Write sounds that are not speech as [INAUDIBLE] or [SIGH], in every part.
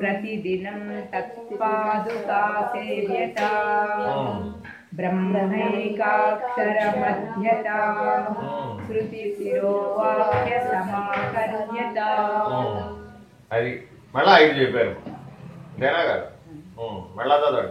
प्रतिदिनं तत्पादुका सेव्यता ब्रह्मैकाक्षरमध्यता श्रुतिशिरो वाक्यसमाकर्यता అది మళ్ళా ఐదు చెప్పారు అంతేనా కదా ఉమ్, మళ్ళా చదవండి సరిగా చదవాలి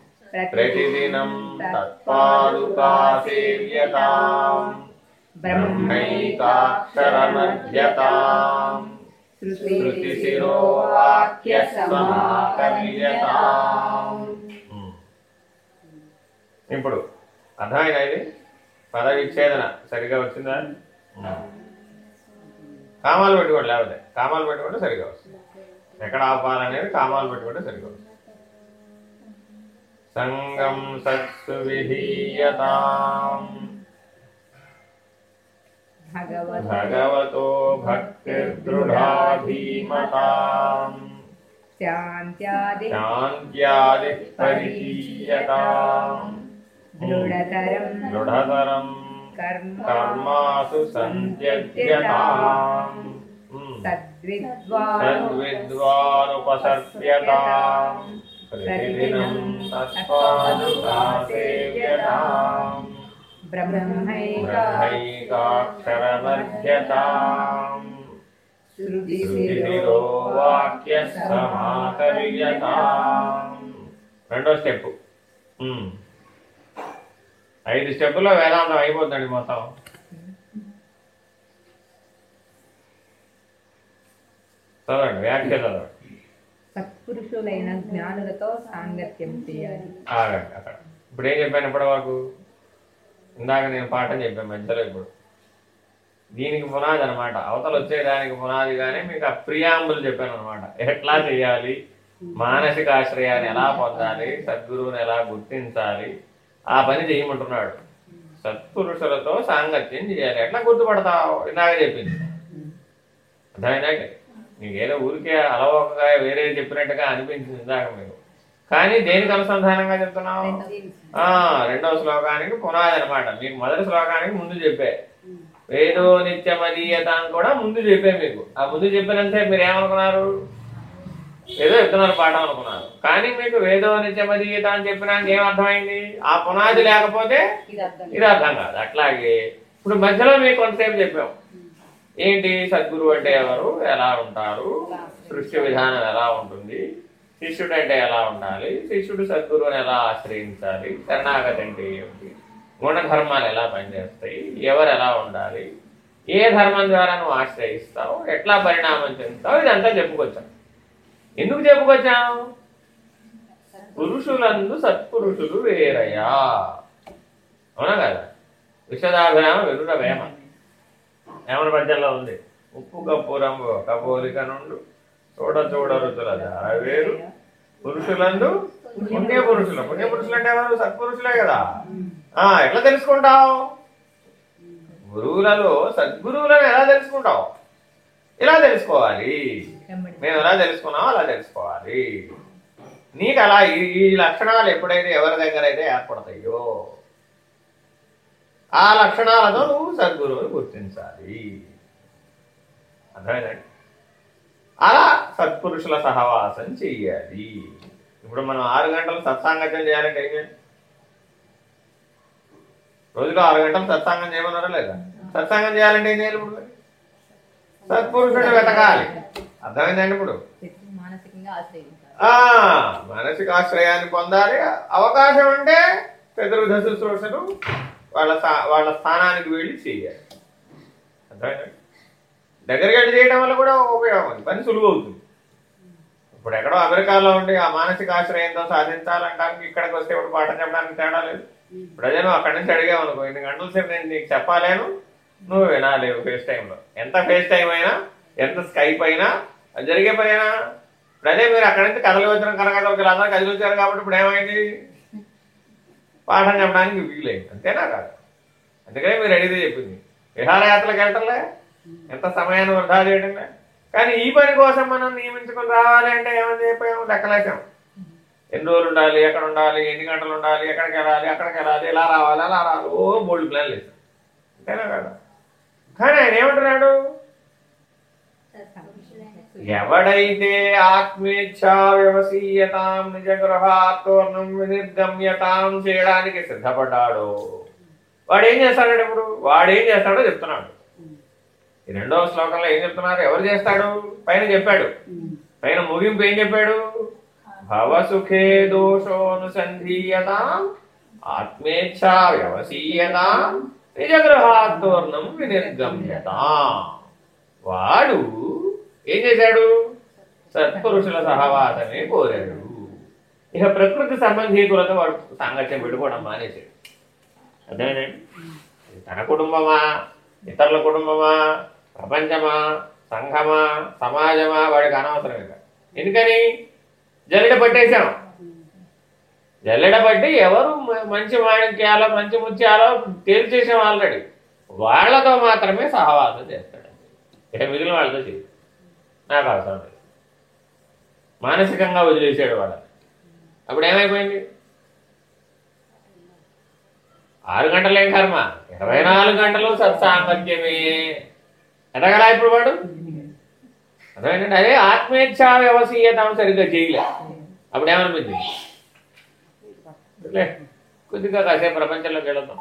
సద్విద్వానుపసర్ప్యతాం ప్రతిదినం తత్పాదుకా సేవ్యతాం బ్రహ్మైకాక్షరమధ్యతాం ఇప్పుడు అర్థమైనా ఇది? పద విచ్ఛేదన సరిగా వచ్చిందా? కామాలు పెట్టుకోండి లేకపోతే కామాలు పెట్టుకుంటే సరిగా వస్తుంది. ఎక్కడ ఆపాలనేది కామాలు పెట్టుకుంటే సరిగా వస్తుంది. सङ्गं सत्सु विधीयताम्। भगवतो भक्तिर्दृढा धीमताम् दृढतरम् दृढतरम् कर्मासु सन्त्यज्यताम् సంత్యజ్యతాం सद्विद्वान् తద్విద్వానుపసర్ప్యతాం ప్రతిదినం తత్పాదుకా సేవ్యతాం ब्रह्मैका బ్రహ్మైకాక్షరమధ్యతాం శృతిశిరో వాక్య సమాకర్యతాం రెండో స్టెప్ ఐదు స్టెప్పుల్లో వేదాంతం అయిపోతుందండి మొత్తం చదవండి వ్యాఖ్య చదవండి సత్పురుషులైన జ్ఞానులతో సాంగత్యం చేయాలి. అక్కడ. ఇప్పుడు ఏం చెప్పాను ఇప్పటి వరకు? ఇందాక నేను పాఠం చెప్పాను మధ్యలో ఇప్పుడు. దీనికి పునాది అనమాట అవతల వచ్చేదానికి పునాదిగానే మీకు ఆ ప్రియాంబులు చెప్పాను అనమాట ఎట్లా చేయాలి? మానసిక ఆశ్రయాన్ని ఎలా పొందాలి? సద్గురువుని ఎలా గుర్తించాలి? ఆ పని చేయమంటున్నాడు. సత్పురుషులతో సాంగత్యం చేయాలి. ఎట్లా గుర్తుపడతావు? ఇందాక చెప్పింది. అర్థమైందా? నీకు ఏదో ఊరికే అలవోకగా వేరే చెప్పినట్టుగా అనిపించింది ఇందాక మీకు. కానీ దేనికి అనుసంధానంగా చెప్తున్నావు? ఆ రెండవ శ్లోకానికి పునాది అనమాట మీకు మొదటి శ్లోకానికి ముందు చెప్పే. వేదో నిత్యమదీయత అని కూడా ముందు చెప్పే మీకు. ఆ ముందు చెప్పినంతే మీరు ఏమనుకున్నారు ఏదో చెప్తున్నారు పాఠం అనుకున్నారు. కానీ మీకు వేదో నిత్యమదీయత అని చెప్పినాక ఏం అర్థమైంది? ఆ పునాది లేకపోతే ఇది అర్థం కాదు. అట్లాగే ఇప్పుడు మధ్యలో మీకు కొంతసేపు చెప్పాం. ఏంటి సద్గురు అంటే ఎవరు? ఎలా ఉంటారు? సృష్టి విధానం ఎలా ఉంటుంది? శిష్యుడు అంటే ఎలా ఉండాలి? శిష్యుడు సద్గురువుని ఎలా ఆశ్రయించాలి? శరణాగతి అంటే ఏమిటి? గుణధర్మాలు ఎలా పనిచేస్తాయి? ఎవరు ఎలా ఉండాలి? ఏ ధర్మం ద్వారా నువ్వు ఆశ్రయిస్తావు? ఎట్లా పరిణామం చెందుతావు? ఇదంతా చెప్పుకొచ్చాం. ఎందుకు చెప్పుకొచ్చాం? పురుషులందు సత్పురుషులు వేరయ్యా. అవునా కదా? విషదాభిరామ విరుడ వేమ ఏమన పద్యంలో ఉంది? ఉప్పు కప్పురంబు కబోలిక నుండు చూడ చూడ రుచుల ధార వేరు. పురుషులందు పుణ్య పురుషులు. పుణ్య పురుషులు అంటే ఎవరు సత్పురుషులే కదా. ఆ ఎట్లా తెలుసుకుంటావు? గురువులలో సద్గురువులను ఎలా తెలుసుకుంటావు? ఇలా తెలుసుకోవాలి? మేము ఎలా తెలుసుకున్నామో అలా తెలుసుకోవాలి. నీకు అలా ఈ లక్షణాలు ఎప్పుడైతే ఎవరి దగ్గర అయితే ఏర్పడతాయో ఆ లక్షణాలతో నువ్వు సద్గురువుని గుర్తించాలి. అర్థమైందండి అలా సత్పురుషుల సహవాసం చెయ్యాలి. ఇప్పుడు మనం ఆరు గంటలు సత్సాంగత్యం చేయాలంటే ఏం రోజులో ఆరు గంటలు సత్సాంగం చేయమన్నారా లేదా? సత్సాంగం చేయాలంటే ఏం చేయాలి ఇప్పుడు? మరి? సత్పురుషుడిని వెతకాలి అర్థమైందండి ఇప్పుడు? మానసిక ఆశ్రయాన్ని పొందాలి. అవకాశం ఉంటే చతుర్విధ శుశ్రూషలు వాళ్ళ స్థా- వాళ్ళ స్థానానికి వెళ్ళి చేయాలి. అర్థమైందండి దగ్గరికి వెళ్ళి చేయడం వల్ల కూడా ఉపయోగం ఉంది. పని సులువు అవుతుంది. ఇప్పుడు ఎక్కడో అమెరికాలో ఉండి ఆ మానసిక ఆశ్రయంతో సాధించాలంటానికి ఇక్కడికి వస్తే ఇప్పుడు పాఠం చెప్పడానికి తేడా లేదు. ఇప్పుడు అదే నువ్వు అక్కడి నుంచి అడిగావు అనుకో ఇన్ని గంటల సేపు నేను నీకు చెప్పాలేను నువ్వు వినాలేవు ఫేస్ టైంలో. ఎంత ఫేస్ టైం అయినా ఎంత స్కైప్ అయినా అది జరిగే పని అయినా ఇప్పుడు అదే మీరు అక్కడి నుంచి కథలు వచ్చిన కనకథలు వీళ్ళందరూ కదిలి వచ్చారు కాబట్టి ఇప్పుడు ఏమైంది? పాఠం చెప్పడానికి వీలేదు అంతేనా కాదు? అందుకనే మీరు అడిగితే చెప్పింది. విహారయాత్రలకు వెళ్ళటంలే ఎంత సమయాన్ని వృధా చేయడంలే కానీ ఈ పని కోసం మనం నియమించుకొని రావాలి అంటే ఏమని చెప్పాము? లెక్కలేసాం. ఎన్ని రోజులు ఉండాలి ఎక్కడ ఉండాలి ఎన్ని గంటలు ఉండాలి ఎక్కడికి వెళ్ళాలి అక్కడికి వెళ్ళాలి ఇలా రావాలి అలా రావాలి. ఓ బోల్డ్ ప్లాన్లు వేసాం అంతేనా కదా? కానీ ఆయన ఏమంటున్నాడు? ఎవడైతే ఆత్మేచ్ఛా వ్యవసీయతాం నిజ గృహాత్వర్ణం వినిర్గమ్యతాం చేయడానికి సిద్ధపడ్డాడో వాడేం చేస్తాడు ఇప్పుడు? వాడేం చేస్తాడో చెప్తున్నాడు. ఈ రెండవ శ్లోకంలో ఏం చెప్తున్నారు? ఎవరు చేస్తాడు? పైన చెప్పాడు. పైన ముగింపు ఏం చెప్పాడు? భవసుఖే దోషోనుసంధీయత ఆత్మేచ్ఛా వ్యవసీయత నిజ గృహాత్వర్ణం వినిర్గమ్యతాం. వాడు ఏం చేశాడు? సత్పురుషుల సహవాసమే కోరాడు. ఇక ప్రకృతి సంబంధీకులతో వాడు సాంగత్యం పెట్టుకోవడం మానేశాడు. అదేనండి తన కుటుంబమా? ఇతరుల కుటుంబమా? ప్రపంచమా? సంఘమా? సమాజమా? వాడికి అనవసరం ఇక. ఎందుకని? జల్లెడ పట్టేశాం. జల్లెడ పట్టి ఎవరు మంచి వాణిక్యాలో మంచి ముత్యాలో తేల్చేసాం ఆల్రెడీ. వాళ్ళతో మాత్రమే సహవాసం చేస్తాడు. ఇక మిగిలిన వాళ్ళతో చేస్తాడు నాకు అవసరం లేదు మానసికంగా వదిలేసాడు వాళ్ళని. అప్పుడు ఏమైపోయింది? ఆరు గంటలేం కర్మ? ఇరవై నాలుగు గంటలు సత్సాంగత్యమే. ఎదగలా ఇప్పుడు వాడు? అర్థమైందండి? అదే ఆత్మేచ్ఛా వ్యవసీయతం సరిగ్గా చేయలే. అప్పుడు ఏమనిపించింది? కొద్దిగా కాసేపు ప్రపంచంలోకి వెళదాం.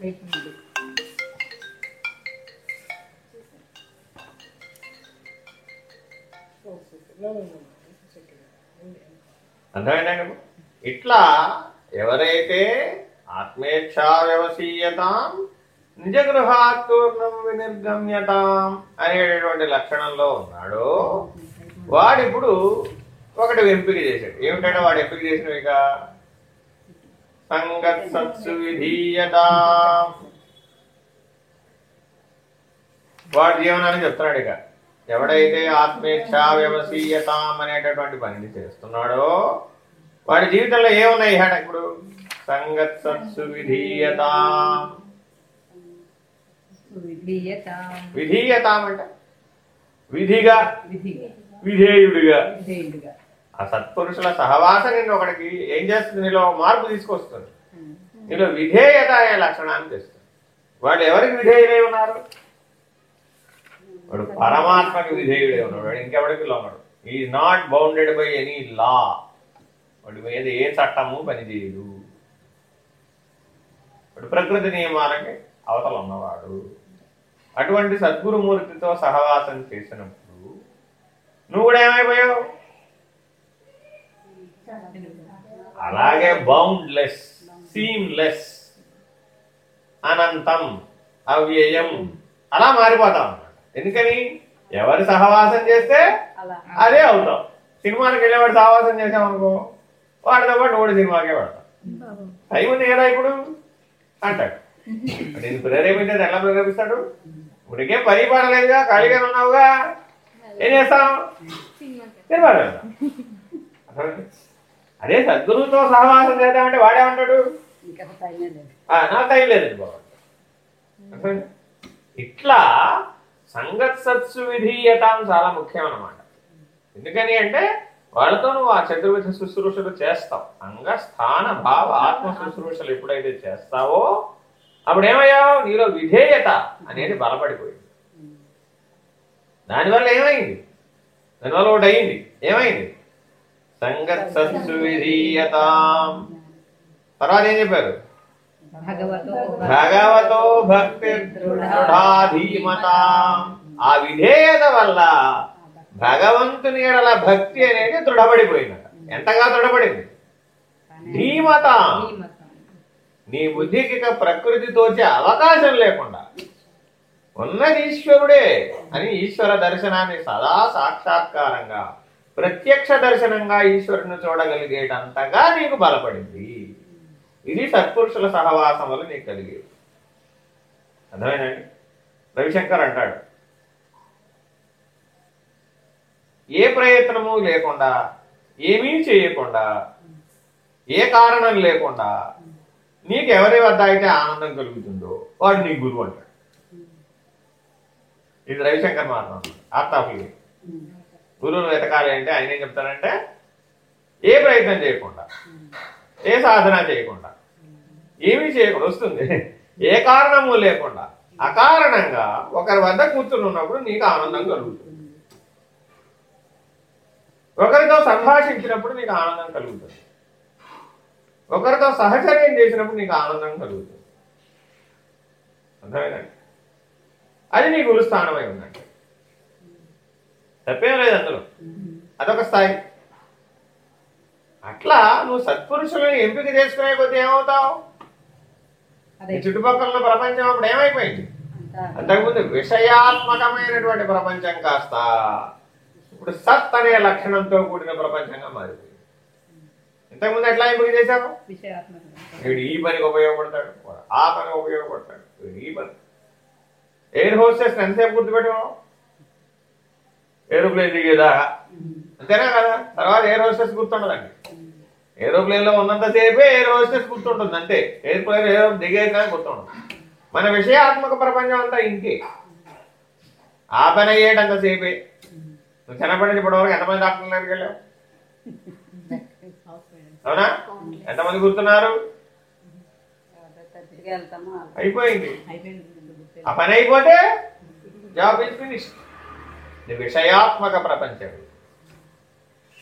Hmm. అర్థమైనా ఇట్లా ఎవరైతే ఆత్మేచ్ఛా వ్యవసీయతాం నిజ గృహాత్పూర్ణం వినిర్గమ్యతాం అనేటటువంటి లక్షణంలో ఉన్నాడో వాడిప్పుడు ఒకటి ఎంపిక చేశాడు. ఏమిటంటే వాడు ఎంపిక చేసినవి ఇక? సంగత్ సత్సు విధీయతాం వాడి జీవనాన్ని చెప్తున్నాడు ఇక. ఎవడైతే ఆత్మేచ్ఛా వ్యవసీయతాం అనేటటువంటి పనిని చేస్తున్నాడో వాడి జీవితంలో ఏమున్నాయి హట ఇప్పుడు? సంగత్ సత్సు విధీయతాం. విధీయతాం. అంటే? విధిగా? విధేయుడిగా. ఆ సత్పురుషుల సహవాసం నిన్ను ఒకడికి ఏం చేస్తుంది? నీలో మార్పు తీసుకొస్తుంది. నీలో విధేయత అనే లక్షణాన్ని తెస్తుంది. వాళ్ళు ఎవరికి విధేయులై ఉన్నారు? వాడు పరమాత్మకి విధేయుడే ఉన్నాడు. వాడు ఇంకెవడికి లొంగడు ఈ not bounded by any law వాడి మీద ఏ చట్టము పనిచేయదు. వాడు ప్రకృతి నియమాలకి అవతల ఉన్నవాడు. అటువంటి సద్గురుమూర్తితో సహవాసం చేసినప్పుడు నువ్వు కూడా ఏమైపోయావు? అలాగే బౌండ్లెస్ సీమ్లెస్ అనంతం అవ్యయం అలా మారిపోతాం. ఎందుకని? ఎవరి సహవాసం చేస్తే అదే అవుతాం. సినిమాకి వెళ్ళేవాడు సహవాసం చేసామనుకో వాడితో పాటు కూడా సినిమాకే పడతాం టైం ఉంది కదా ఇప్పుడు? అంటాడు. నేను ప్రేరేపించేది ఎలా ప్రేరేపిస్తాడు? ఇప్పటికేం పని పడలేదుగా ఖాళీగా ఉన్నావుగా. ఏం చేస్తాం? అర్థమైంది? అదే సద్గురువుతో సహవాసం చేద్దామంటే వాడేమంటాడు నాకు టైం లేదండి బాబు? ఇట్లా సంగత్ సత్సు విధీయతం చాలా ముఖ్యం అన్నమాట ఎందుకని అంటే వాళ్ళతో నువ్వు ఆ చతుర్విధ శుశ్రూషలు చేస్తావు అంగ స్థాన భావ ఆత్మ శుశ్రూషలు ఎప్పుడైతే చేస్తావో అప్పుడు ఏమయ్యావు నీలో విధేయత అనేది బలపడిపోయింది. దానివల్ల ఏమైంది? దానివల్ల ఒకటి అయింది ఏమైంది? సంగత్సత్సు విధీయతాం తర్వాత ఏం చెప్పారు? భగవతో భక్తి దృఢాధీమత ఆ విధేయత వల్ల భగవంతుని ఎడల భక్తి అనేది దృఢపడిపోయినట ఎంతగా దృఢపడింది? ధీమత. నీ బుద్ధికి ప్రకృతి తోచే అవకాశం లేకుండా ఉన్నది ఈశ్వరుడే అని ఈశ్వర దర్శనాన్ని సదా సాక్షాత్కారంగా ప్రత్యక్ష దర్శనంగా ఈశ్వరుని చూడగలిగేటంతగా నీకు బలపడింది. ఇది సత్పురుషుల సహవాసం వల్ల నీకు కలిగేది. అర్థమేనండి రవిశంకర్ అంటాడు ఏ ప్రయత్నము లేకుండా ఏమీ చేయకుండా ఏ కారణం లేకుండా నీకు ఎవరి వద్ద అయితే ఆనందం కలుగుతుందో వాడు నీ గురువు అంటాడు. ఇది రవిశంకర్ మాత్రం ఆత్మాఫీ గురువును వెతకాలి అంటే ఆయన ఏం చెప్తారంటే ఏ ప్రయత్నం చేయకుండా ఏ సాధన చేయకుండా ఏమీ చేయకుండా వస్తుంది. ఏ కారణము లేకుండా అకారణంగా ఒకరి వద్ద కూర్చుని ఉన్నప్పుడు నీకు ఆనందం కలుగుతుంది. ఒకరితో సంభాషించినప్పుడు నీకు ఆనందం కలుగుతుంది. ఒకరితో సహచర్యం చేసినప్పుడు నీకు ఆనందం కలుగుతుంది. అర్థమైందండి అది నీ గురుస్థానమై ఉందండి. తప్పేం లేదు అందులో. అదొక స్థాయి. అట్లా నువ్వు సత్పురుషులను ఎంపిక చేసుకునే కొద్దీ ఏమవుతావు? చుట్టుపక్కల ఉన్న ప్రపంచం అప్పుడు ఏమైపోయింది? అంతా. అంతకుముందు విషయాత్మకమైనటువంటి ప్రపంచం కాస్త ఇప్పుడు సత్ అనే లక్షణంతో కూడిన ప్రపంచంగా మారిపోయింది. ఇంతకుముందు ఎట్లా ఎంపిక చేశారు? వీడు ఈ పనికి ఉపయోగపడతాడు ఆ పనికి ఉపయోగపడతాడు వీడు ఈ పని ఎయిర్ హోస్టెస్ ఎంతసేపు గుర్తుపెట్టుకోవడం ఏరోప్లేన్ దిగేదా అంతేనా కదా? తర్వాత ఎయిర్ హోస్టెస్ గుర్తుండదండి. ఏరోప్లేన్లో ఉన్నంత ఉన్నంతసేపే ఎయిర్ హోస్టెస్ గుర్తుంటుంది అంతే. ఎయిర్ప్లేన్ ఏరో దిగేది కానీ మన విషయాత్మక ప్రపంచం అంతా ఇంకే ఆ పని అయ్యేటంతసేపే నువ్వు చిన్నప్పటి ఇప్పటి వరకు ఎంతమంది డాక్టర్ల దగ్గరికి వెళ్ళావు? అవునా? ఎంతమంది గుర్తున్నారు? అయిపోయింది. ఆ పని అయిపోతే జాబ్ ఇస్ ఫినిష్ విషయాత్మక ప్రపంచం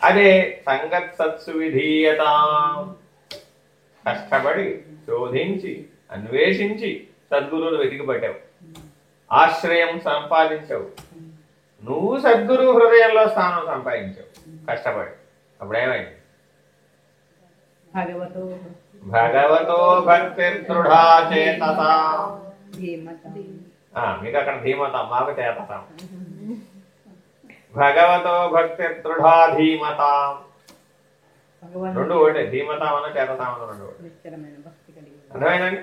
అదే సంగత్ సత్సు విధీయత కష్టపడి శోధించి అన్వేషించి సద్గురువులు వెతికి పట్టావు ఆశ్రయం సంపాదించావు. నువ్వు సద్గురు హృదయంలో స్థానం సంపాదించావు. కష్టపడి. అప్పుడేమైంది? భగవతో భక్తి దృఢా ఆ, మీకు అక్కడ ధీమత మాకు చేతతాం భగవతో భక్తి దృఢా ధీమత. రెండు ఒకటే రెండు ఒకటే. నిశ్చలమైన భక్తి కలిగి అర్థమైందండి?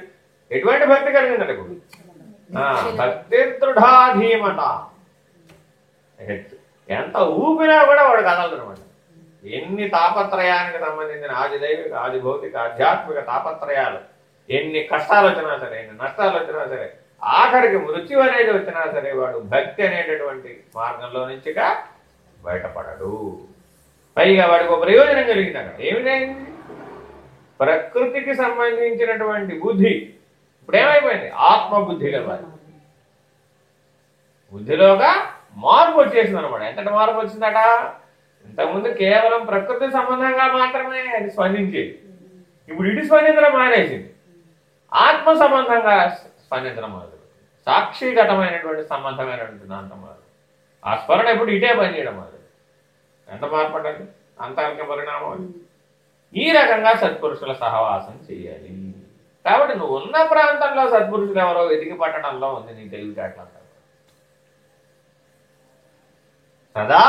ఎటువంటి భక్తి కలిగిందండి ఇప్పుడు భక్తి దృఢా ధీమత. ఎంత ఊపినా కూడా వాడు కదలదు అనమాట. ఎన్ని తాపత్రయానికి సంబంధించిన ఆది దైవిక ఆది భౌతిక ఆధ్యాత్మిక తాపత్రయాలు ఎన్ని కష్టాలు వచ్చినా సరే ఎన్ని నష్టాలు వచ్చినా సరే ఆఖరికి మృత్యు అనేది వచ్చినా సరే వాడు భక్తి అనేటటువంటి మార్గంలో నుంచిగా బయటపడడు. పైగా వాడికి ఒక ప్రయోజనం కలిగింది అక్కడ. ఏమిటైంది ప్రకృతికి సంబంధించినటువంటి బుద్ధి. ఇప్పుడు ఏమైపోయింది? ఆత్మబుద్ధి కదా బుద్ధిలోగా మార్పు వచ్చేసింది అనమాట ఎంతటి మార్పు వచ్చిందట? ఇంతకుముందు కేవలం ప్రకృతి సంబంధంగా మాత్రమే అది స్పందించేది. ఇప్పుడు ఇటు స్పందించడం మానేసింది. ఆత్మ సంబంధంగా స్పందించడం మొదలు సాక్షిగతమైనటువంటి సంబంధమైనటువంటి దాంతో మొదలు ఆ స్మరణ ఎప్పుడు ఇటే పనిచేయడం మొదలు ఎంత మార్పడండి అంతర్గ పరిణామం అది. ఈ రకంగా సత్పురుషుల సహవాసం చేయాలి. కాబట్టి నువ్వు ఉన్న ప్రాంతంలో సత్పురుషులు ఎవరో వెతికి పట్టడంలో ఉంది నీ తెలివితేటలంతా సదా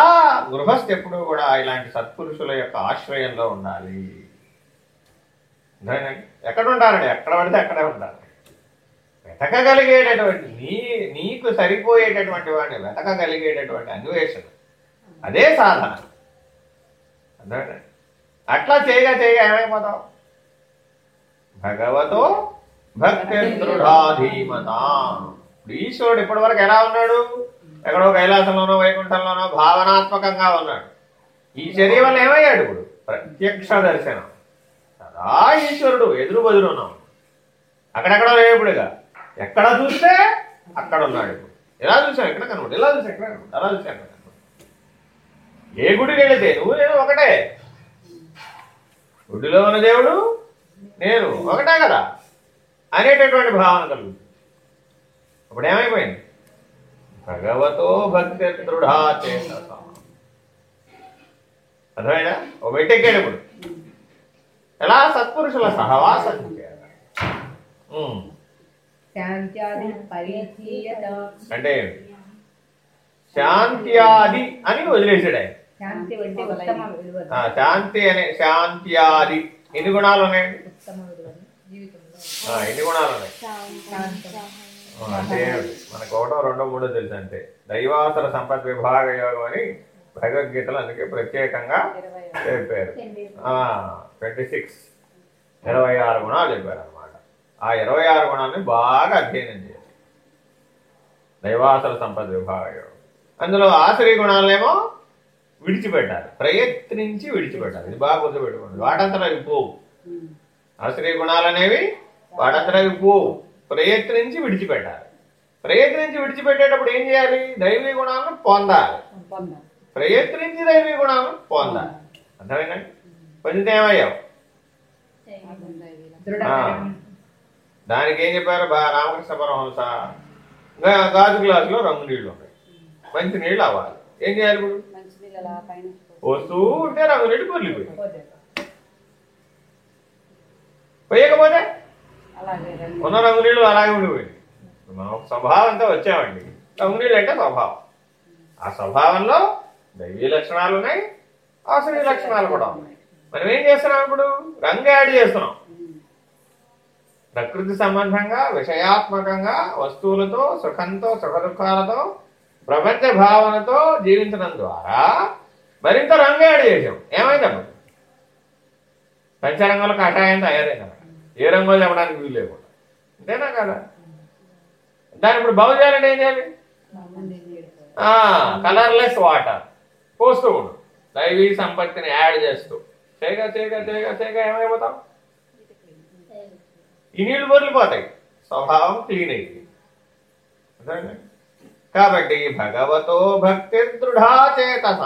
గృహస్థ ఎప్పుడూ కూడా ఇలాంటి సత్పురుషుల యొక్క ఆశ్రయంలో ఉండాలి. ఎక్కడ ఉంటారండి? ఎక్కడ పడితే అక్కడే ఉంటారు. వెతకగలిగేటటువంటి నీ నీకు సరిపోయేటటువంటి వాడిని వెతకగలిగేటటువంటి అన్వేషణ. అదే సాధన. అర్థమైందండి? అట్లా చేయగా చేయగా ఏమైపోతావు? భగవతో భక్తిదృఢాధీమత ఇప్పుడు ఈశ్వరుడు ఇప్పటి వరకు ఎలా ఉన్నాడు? ఎక్కడో కైలాసంలోనో వైకుంఠంలోనో భావనాత్మకంగా ఉన్నాడు. ఈ చర్య వల్ల ఏమయ్యాడు ఇప్పుడు? ప్రత్యక్ష దర్శనం. సదా ఈశ్వరుడు ఎదురు బదులున్నాం అక్కడెక్కడో లేపుడుగా. ఎక్కడ చూస్తే అక్కడ ఉన్నాడు. ఇప్పుడు ఎలా చూసావు? ఎక్కడ కనబడు ఎలా చూసావు? ఎక్కడ కనబడు అలా చూసావు? ఎక్కడ కనబడు ఏ గుడికి వెళితే నువ్వు నేను ఒకటే. గుడిలో ఉన్న దేవుడు నేను ఒకటే కదా? అనేటటువంటి భావన కలుగుతుంది. అప్పుడు ఏమైపోయింది? భగవతో భక్తి దృఢా అర్థమైనా ఓ మెట్టెక్కాడు ఇప్పుడు ఎలా? సత్పురుషుల సహవాసం చేయాలి. శాంత్యాది పరిచీయత. అంటే శాంత్యాది అని వదిలేసాడు. ఆయన శాంతి అంటే ఉత్తమ విలువ ఆ, శాంతి అనే శాంత్యాది ఎన్ని గుణాలు ఉన్నాయి? ఉత్తమ విలువ జీవితంలో. ఆ, ఎన్ని గుణాలు ఉన్నాయి? అంటే మనకు ఒకటో రెండో మూడో తెలుసు అంటే దైవాసుర సంపత్ విభాగ యోగం అని భగవద్గీతలో అందుకే ప్రత్యేకంగా చెప్పారు. Twenty six. ఇరవై ఆరు గుణాలు చెప్పారు ఆ ఇరవై ఆరు గుణాలని బాగా అధ్యయనం చేయాలి. దైవాసుర సంపద విభాగ. అందులో ఆశ్రయ గుణాలనేమో విడిచిపెట్టాలి. ప్రయత్నించి విడిచిపెట్టాలి. ఇది బాగా గుర్తుపెట్టుకోండి. వాటంతరం అవి పోవు ఆశ్రయ గుణాలు అనేవి వాటంతరం అవి పోవు. ప్రయత్నించి విడిచిపెట్టాలి. ప్రయత్నించి విడిచిపెట్టేటప్పుడు ఏం చేయాలి? దైవీ గుణాలను పొందాలి. పొందాం ప్రయత్నించి దైవీ గుణాలను పొందాలి. అర్థమైందండి? పొందితే ఏమయ్యావు దానికి ఏం చెప్పారు? బా రామకృష్ణ పరమహంస గాజు గ్లాసులో రంగు నీళ్ళు ఉన్నాయి మంచి నీళ్ళు అవ్వాలి. ఏం చేయాలి ఇప్పుడు? వస్తూ ఉంటే రంగు నీళ్ళు పొర్లిపోయి పోతే పోయకపోతే? ఉన్న రంగు నీళ్ళు అలాగే ఉండిపోయింది మనం స్వభావంతో వచ్చామండి. రంగు నీళ్ళు అంటే స్వభావం. ఆ స్వభావంలో దైవీ లక్షణాలు ఉన్నాయి ఆశ్రయ లక్షణాలు కూడా ఉన్నాయి. మనం ఏం చేస్తున్నాం ఇప్పుడు? రంగు యాడ్ చేస్తున్నాం. ప్రకృతి సంబంధంగా విషయాత్మకంగా వస్తువులతో సుఖంతో సుఖదుఖాలతో ప్రపంచ భావనతో జీవించడం ద్వారా మరింత రంగు యాడ్ చేసాం ఏమైందమ్మా పంచరంగంలో కషాయం తయారైంది ఏ రంగులో చెప్పడానికి వీలు లేకుండా. అంతేనా కదా? దాని ఇప్పుడు బాగు చేయాలంటే ఏం చేయాలి? కలర్లెస్ వాటర్ పోస్తూ ఉండు. దైవీ సంపత్తిని యాడ్ చేస్తూ. చేయగా చేయగా చేయగా చేయగా ఏమైపోతాం? ఈ నీళ్ళు బొర్లిపోతాయి స్వభావం క్లీన్ అయిపోయింది. కాబట్టి భగవతో భక్తి దృఢాచేతస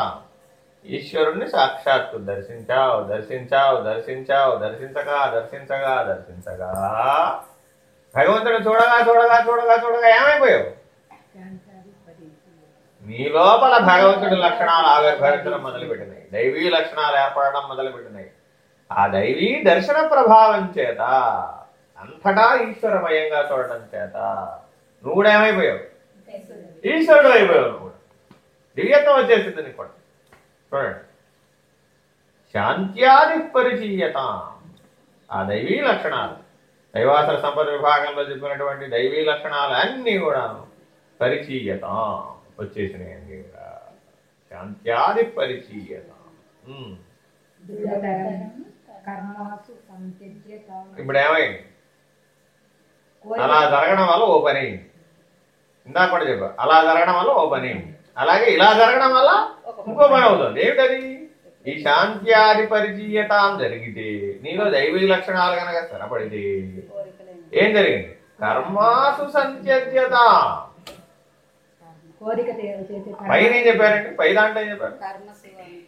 ఈశ్వరుణ్ణి సాక్షాత్తు దర్శించావు దర్శించావు దర్శించావు దర్శించగా దర్శించగా దర్శించగా. భగవంతుడు చూడగా చూడగా చూడగా చూడగా ఏమైపోయావు? నీ లోపల భగవంతుడి లక్షణాలు ఆవిర్భవించడం మొదలుపెట్టినాయి దైవీ లక్షణాలు ఏర్పడడం మొదలుపెట్టినాయి ఆ దైవీ దర్శన ప్రభావం చేత. అంతటా ఈశ్వరమయంగా చూడడం చేత నువ్వు కూడా ఏమైపోయావు? ఈశ్వరుడు అయిపోయావు నువ్వు కూడా. దివ్యత్వం వచ్చేసింది నీకు కూడా. చూడండి. శాంత్యాది పరిచీయత. ఆ దైవీ లక్షణాలు. దైవాసర సంపద విభాగంలో చెప్పినటువంటి దైవీ లక్షణాలు అన్నీ కూడా పరిచీయత. వచ్చేసినాయి అన్నీ కూడా శాంత్యాది పరిచీయత. ఇప్పుడు ఏమైంది? అలా జరగడం వల్ల ఓ పని అయింది. ఇందాక కూడా చెప్పా అలా జరగడం వల్ల ఓ పని అయింది. అలాగే ఇలా జరగడం వల్ల ఇంకో పని అవుతుంది. ఏమిటది? ఈ శాంత్యాది పరిచీయత జరిగితే నీలో దైవీ లక్షణాలు కనుక స్థిరపడితే ఏం జరిగింది? కర్మాసు సంత్యజ్యత కోరిక తే- చేసే కర్మ. పైన ఏం చెప్పారండి? పై దాంట్లో ఏం చెప్పారు? కర్మ శివ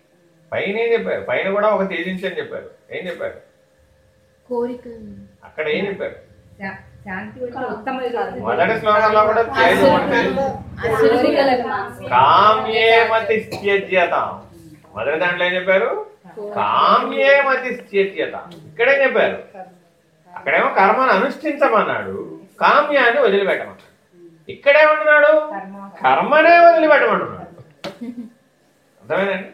పైన ఏం చెప్పారు? పైన కూడా ఒక తేజించి అని చెప్పారు. ఏం చెప్పారు? కోరిక. అక్కడ ఏం చెప్పారు? మొదటి శ్లోకంలో కూడా కామ్యేమతి మొదటి దాంట్లో ఏం చెప్పారు? కామ్యేమతి స్థ్యజ్యత ఇక్కడేం చెప్పారు? అక్కడేమో కర్మను అనుష్ఠించమన్నాడు. కామ్యాన్ని వదిలిపెట్టమన్నాడు. ఇక్కడేమంటున్నాడు? కర్మ. కర్మనే వదిలిపెట్టమంటున్నాడు అర్థమైందండి?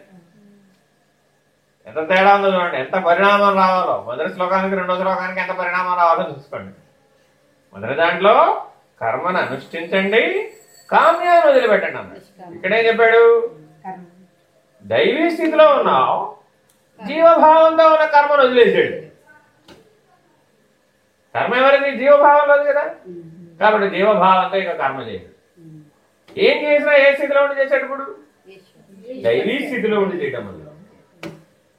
ఎంత తేడా ఉందో చూడండి. ఎంత పరిణామం రావాలో. మొదటి శ్లోకానికి రెండో శ్లోకానికి ఎంత పరిణామం రావాలో చూసుకోండి. మొదటి దాంట్లో కర్మను అనుష్ఠించండి కామ్యాన్ని వదిలిపెట్టండి అన్నాడు. ఇక్కడేం చెప్పాడు? దైవీ స్థితిలో ఉన్నావు జీవభావంతో ఉన్న కర్మను వదిలేసాడు కర్మ ఎవరిది? జీవభావంలో కదా? కాబట్టి జీవభావంతో ఇక కర్మ చేయడు ఏం చేసినా ఏ స్థితిలో ఉండి చేశాడు ఇప్పుడు? ఈశ్వరు దైవీ స్థితిలో ఉండి చేయటం వల్ల.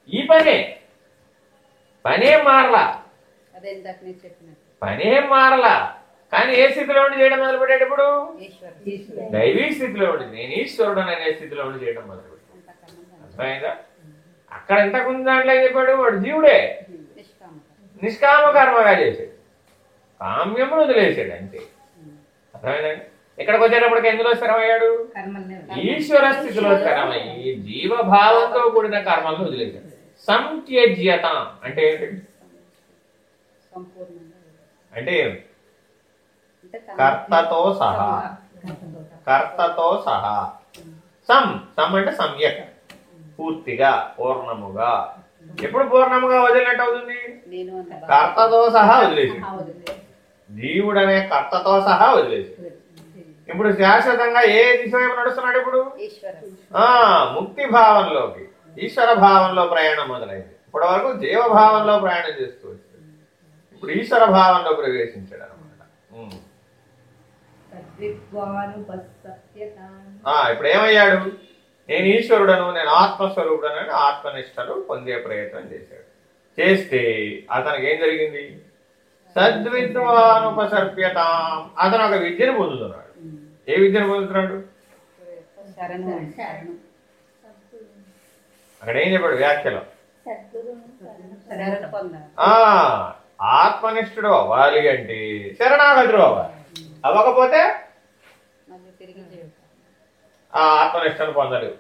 ఈ పనే పనేం మారలా. పనేం మారలా? కానీ ఏ స్థితిలో ఉండి చేయడం మొదలు పెట్టేటప్పుడు. దైవీ స్థితిలో ఉండి నేను ఈశ్వరుడు అనే స్థితిలో ఉండి చేయడం మొదలు అర్థమైందా? అక్కడ ఇంతకుముందు దాంట్లో ఏం చెప్పాడు? వాడు జీవుడే. నిష్కామ కర్మగా చేశాడు. కామ్యమును వదిలేసాడు అంతే. అర్థమైందండి ఇక్కడికి వచ్చేటప్పటికి ఎందులో స్థిరమయ్యాడు? ఈశ్వర స్థితిలో స్థిరమయ్యి జీవభావంతో కూడిన కర్మలను వదిలేశాడు. సంత్యజ్యత అంటే ఏంటి? సంపూర్ణంగా అంటే కర్తతో సహా. కర్తతో సహా. సం సం అంటే సమ్యక్. పూర్తిగా పూర్ణముగా. ఎప్పుడు పూర్ణముగా వదిలినట్టు అవుతుంది? కర్తతో సహా వదిలేసి. జీవుడు అనే కర్తతో సహా వదిలేసి ఇప్పుడు శాశ్వతంగా ఏ దిశ వైపు నడుస్తున్నాడు ఇప్పుడు? ఆ ముక్తి భావంలోకి ఈశ్వర భావంలో ప్రయాణం మొదలైంది. ఇప్పటి వరకు జీవభావంలో ప్రయాణం చేస్తూ ఇప్పుడు ఈశ్వర భావంలో ప్రవేశించాడు అనమాట ఇప్పుడు ఏమయ్యాడు? నేను ఈశ్వరుడను నేను ఆత్మస్వరూపుడను అని ఆత్మనిష్టలు పొందే ప్రయత్నం చేశాడు. చేస్తే అతనికి ఏం జరిగింది? సద్విద్వానుపసర్ప్యత. అతను ఒక విద్యను పొందుతున్నాడు. ఏ విద్యను పొందుతున్నాడు? అక్కడ ఏం చెప్పాడు వ్యాఖ్యలో? ఆత్మనిష్ఠుడు అవ్వాలి అంటే శరణాగతుడు అవ్వాలి. అవ్వకపోతే ఆ ఆత్మనిష్టను పొందలేవు.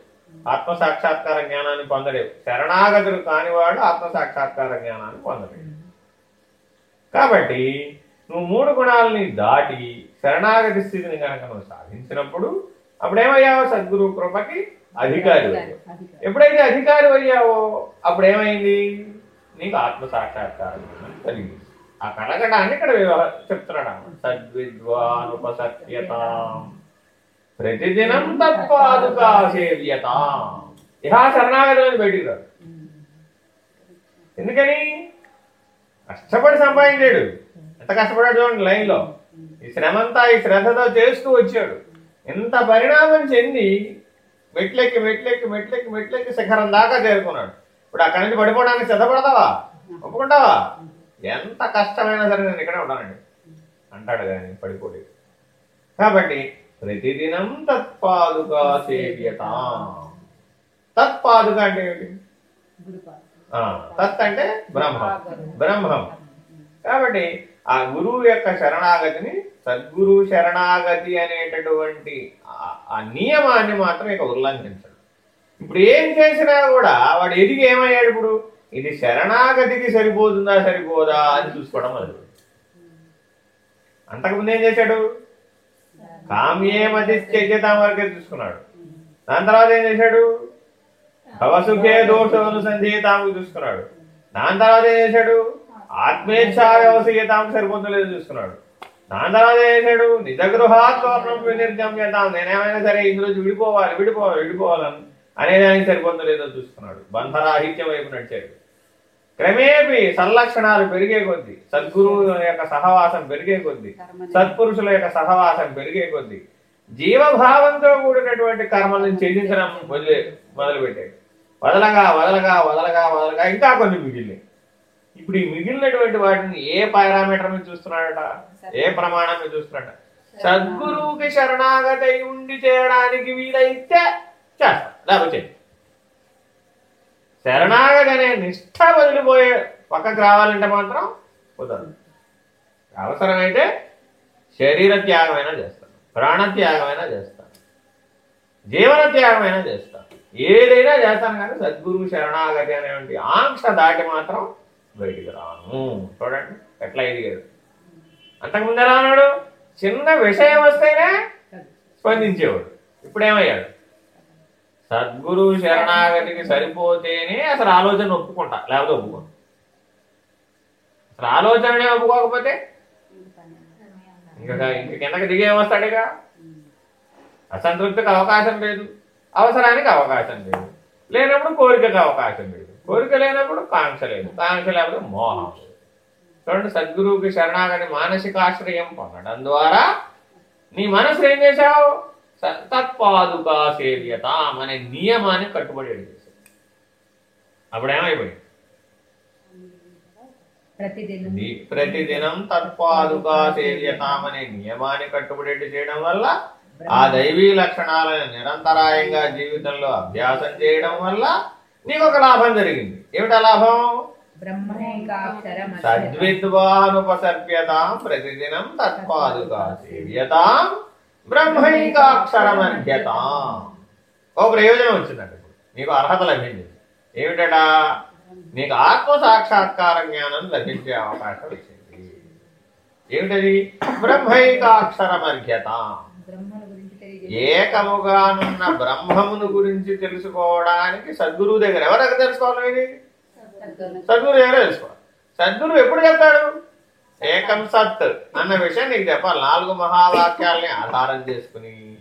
ఆత్మ సాక్షాత్కార జ్ఞానాన్ని పొందలేవు. శరణాగతుడు కానివాడు ఆత్మ సాక్షాత్కార జ్ఞానాన్ని పొందలేవు కాబట్టి నువ్వు మూడు గుణాలని దాటి శరణాగతి స్థితిని కనుక నువ్వు సాధించినప్పుడు అప్పుడేమయ్యావు సద్గురు కృపకి అధికారి. ఎప్పుడైతే అధికారి అయ్యావో అప్పుడు ఏమైంది నీకు ఆత్మ సాక్షాత్కారం. కలిగింది ఆ కలగడాన్ని ఇక్కడ చెప్తున్నాడు సద్విద్వానుపసత్యత ప్రతిదినం తత్పాదుకా సేవ్యత. ఇహా శరణాగతి బయటికి రాదు. ఎందుకని? కష్టపడి సంపాదించాడు. ఎంత కష్టపడాడు చూడండి లైన్లో. ఈ శ్రమంతా ఈ శ్రద్ధతో చేస్తూ వచ్చాడు. ఎంత పరిణామం చెంది మెట్లెక్కి మెట్లెక్కి మెట్లెక్కి మెట్లెక్కి శిఖరం దాకా చేరుకున్నాడు. ఇప్పుడు అక్కడి నుంచి పడిపోవడానికి సిద్ధపడతావా? ఒప్పుకుంటావా? ఎంత కష్టమైనా సరే నేను ఇక్కడే ఉంటానండి అంటాడు కానీ పడిపోలేదు. కాబట్టి ప్రతిదినం తత్పాదుగా సేవ్యత. తత్పాదుగా అంటే ఏమిటి? ఆ, తత్ అంటే బ్రహ్మం. బ్రహ్మం. కాబట్టి ఆ గురువు యొక్క శరణాగతిని సద్గురు శరణాగతి అనేటటువంటి ఆ- నియమాన్ని మాత్రం ఇక ఉల్లంఘించడం. ఇప్పుడు ఏం చేసినా కూడా వాడు ఎదిగి ఏమయ్యాడు ఇప్పుడు? ఇది శరణాగతికి సరిపోతుందా సరిపోదా అని చూసుకోవడం మొదలు అంతకుముందు ఏం చేశాడు? కామ్యేమతి త్యజ్యతాం వరకే చూసుకున్నాడు. దాని తర్వాత ఏం చేశాడు? భవసుఖే దోషమును సంజీతాము చూసుకున్నాడు. దాని తర్వాత ఏం చేశాడు? ఆత్మేచ్ఛా తాము సరిపోతలేదు చూసుకున్నాడు. దాని తర్వాత ఏం చేశాడు? నిజగృహాత్వర్ణం వినిర్గమ్యతాం నేనేమైనా సరే ఇందులో విడిపోవాలి విడిపోవాలి విడిపోవాలని అనేదానికి సరిపోతలేదో చూసుకున్నాడు బంధరాహిత్యం వైపు నడిచాడు. క్రమేపీ సల్లక్షణాలు పెరిగే కొద్దీ సద్గురువు యొక్క సహవాసం పెరిగే కొద్దీ సత్పురుషుల యొక్క సహవాసం పెరిగే కొద్దీ జీవభావంతో కూడినటువంటి కర్మలను ఛేదించడం మొదలే మొదలుపెట్టాడు వదలగా వదలగా వదలగా వదలగా ఇంకా కొన్ని మిగిలినాయి. ఇప్పుడు ఈ మిగిలినటువంటి వాటిని ఏ పారామీటర్ మీద చూస్తున్నాడట? ఏ ప్రమాణం మీద చూస్తున్నాడట? సద్గురువుకి శరణాగతి ఉండి చేయడానికి వీలైతే చేస్తాం. లేకపోతే చేయడు. శరణాగతి అనే నిష్ఠ వదిలిపోయే పక్కకు రావాలంటే మాత్రం కుదరదు. అవసరమైతే శరీర త్యాగమైనా చేస్తాను ప్రాణత్యాగమైనా చేస్తాను జీవన త్యాగమైనా చేస్తాను ఏదైనా చేస్తాను కానీ సద్గురు శరణాగతి అనేటువంటి ఆంక్ష దాటి మాత్రం బయటికి రాను. చూడండి ఎట్లా ఎదిగాడు. అంతకుముందు ఎలా ఉన్నాడు చిన్న విషయం వస్తేనే స్పందించేవాడు. ఇప్పుడు ఏమయ్యాడు సద్గురు శరణాగతికి సరిపోతేనే అసలు ఆలోచన ఒప్పుకుంటా లేకపోతే ఒప్పుకోను. అసలు ఆలోచననే ఒప్పుకోకపోతే ఇంకా ఇంక కిందకి దిగే అసంతృప్తికి అవకాశం లేదు అవసరానికి అవకాశం లేదు. లేనప్పుడు కోరికకి అవకాశం లేదు. కోరిక లేనప్పుడు కాంక్ష లేదు కాంక్ష లేకపోతే మోహం చూడండి సద్గురువుకి శరణాగతి మానసికాశ్రయం పొందడం ద్వారా నీ మనసు ఏం చేశావు? తత్పాదుకా సేవ్యత అనే నియమాన్ని కట్టుబడి చేశావు అప్పుడు ఏమైపోయింది ప్రతిదినం తత్పాదుకా సేవ్యతాం అనే నియమాన్ని కట్టుబడి చేయడం వల్ల ఆ దైవీ లక్షణాలను నిరంతరాయంగా జీవితంలో అభ్యాసం చేయడం వల్ల నీకు ఒక లాభం జరిగింది. ఏమిటా లాభం? సద్విద్వానుపసర్ప్యతాం ప్రతిదినం తత్పాదుకా సేవ్యతాం. బ్రహ్మైకాక్షరమర్ఘ్యతాం ఓ ప్రయోజనం వచ్చిందండి. ఇప్పుడు నీకు అర్హత లభించింది. ఏమిటడా? నీకు ఆత్మ సాక్షాత్కార జ్ఞానం లభించే అవకాశం వచ్చింది. ఏమిటది? బ్రహ్మైకాక్షరమర్ఘ్యతాం ఏకముగానున్న బ్రహ్మమును గురించి తెలుసుకోవడానికి సద్గురువు దగ్గర ఎవరి దగ్గర తెలుసుకోవాలి సద్గురు దగ్గర తెలుసుకోవాలి. సద్గురు ఎప్పుడు చెప్తాడు? ఏకం సత్ అన్న విషయం నీకు చెప్పాలి. నాలుగు మహావాక్యాల్ని ఆధారం చేసుకుని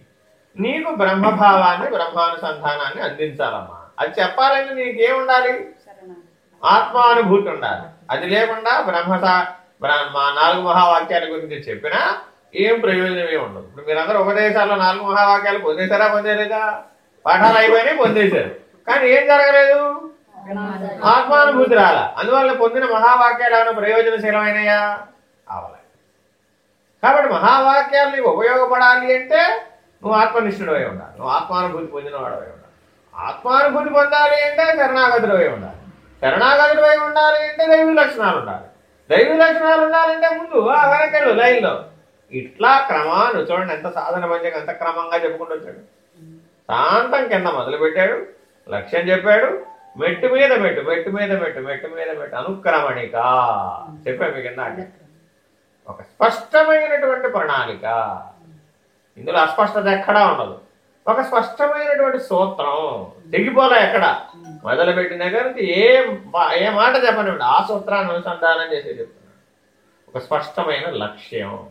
నీకు బ్రహ్మభావాన్ని బ్రహ్మానుసంధానాన్ని అందించాలమ్మా. అది చెప్పాలంటే నీకేం ఉండాలి ఆత్మానుభూతి ఉండాలి. అది లేకుండా బ్రహ్మ బ్రహ్మ నాలుగు మహావాక్యాల గురించి చెప్పినా ఏం ప్రయోజనమే ఉండదు. ఇప్పుడు మీరందరూ ఉపదేశాల్లో నాలుగు మహావాక్యాలు పొందేశారా పొందలేదా పాఠాలు అయిపోయినాయి పొందేశారు. కానీ ఏం జరగలేదు? ఆత్మానుభూతి రాల. అందువల్ల పొందిన మహావాక్యాలు ఏమైనా ప్రయోజనశీలమైనయా? అవలే. కాబట్టి మహావాక్యాలు నీకు ఉపయోగపడాలి అంటే నువ్వు ఆత్మనిష్ఠుడు అయి ఉండాలి. నువ్వు ఆత్మానుభూతి పొందిన వాడవై ఉండాలి. ఆత్మానుభూతి పొందాలి అంటే శరణాగతుడు అయి ఉండాలి. శరణాగతుడు అయి ఉండాలి అంటే దైవ లక్షణాలు ఉండాలి. దైవ లక్షణాలు ఉండాలంటే ముందు ఆ వెనకెళ్ళు లైన్లో. ఇట్లా క్రమాను చూడండి ఎంత సాధన మంచిగా ఎంత క్రమంగా చెప్పుకుంటూ వచ్చాడు. శాంతం కింద మొదలుపెట్టాడు లక్ష్యం చెప్పాడు మెట్టు మీద మెట్టు మెట్టు మీద మెట్టు మెట్టు మీద మెట్టు. అనుక్రమణిక. చెప్పా మీకు ఇందాక. ఒక స్పష్టమైనటువంటి ప్రణాళిక. ఇందులో అస్పష్టత ఎక్కడా ఉండదు. ఒక స్పష్టమైనటువంటి సూత్రం తెగిపోలే ఎక్కడ? మొదలుపెట్టిన దగ్గర ఏ ఏ మాట చెప్పనివ్వండి. ఆ సూత్రాన్ని అనుసంధానం చేసి చెప్తున్నాడు. ఒక స్పష్టమైన లక్ష్యం.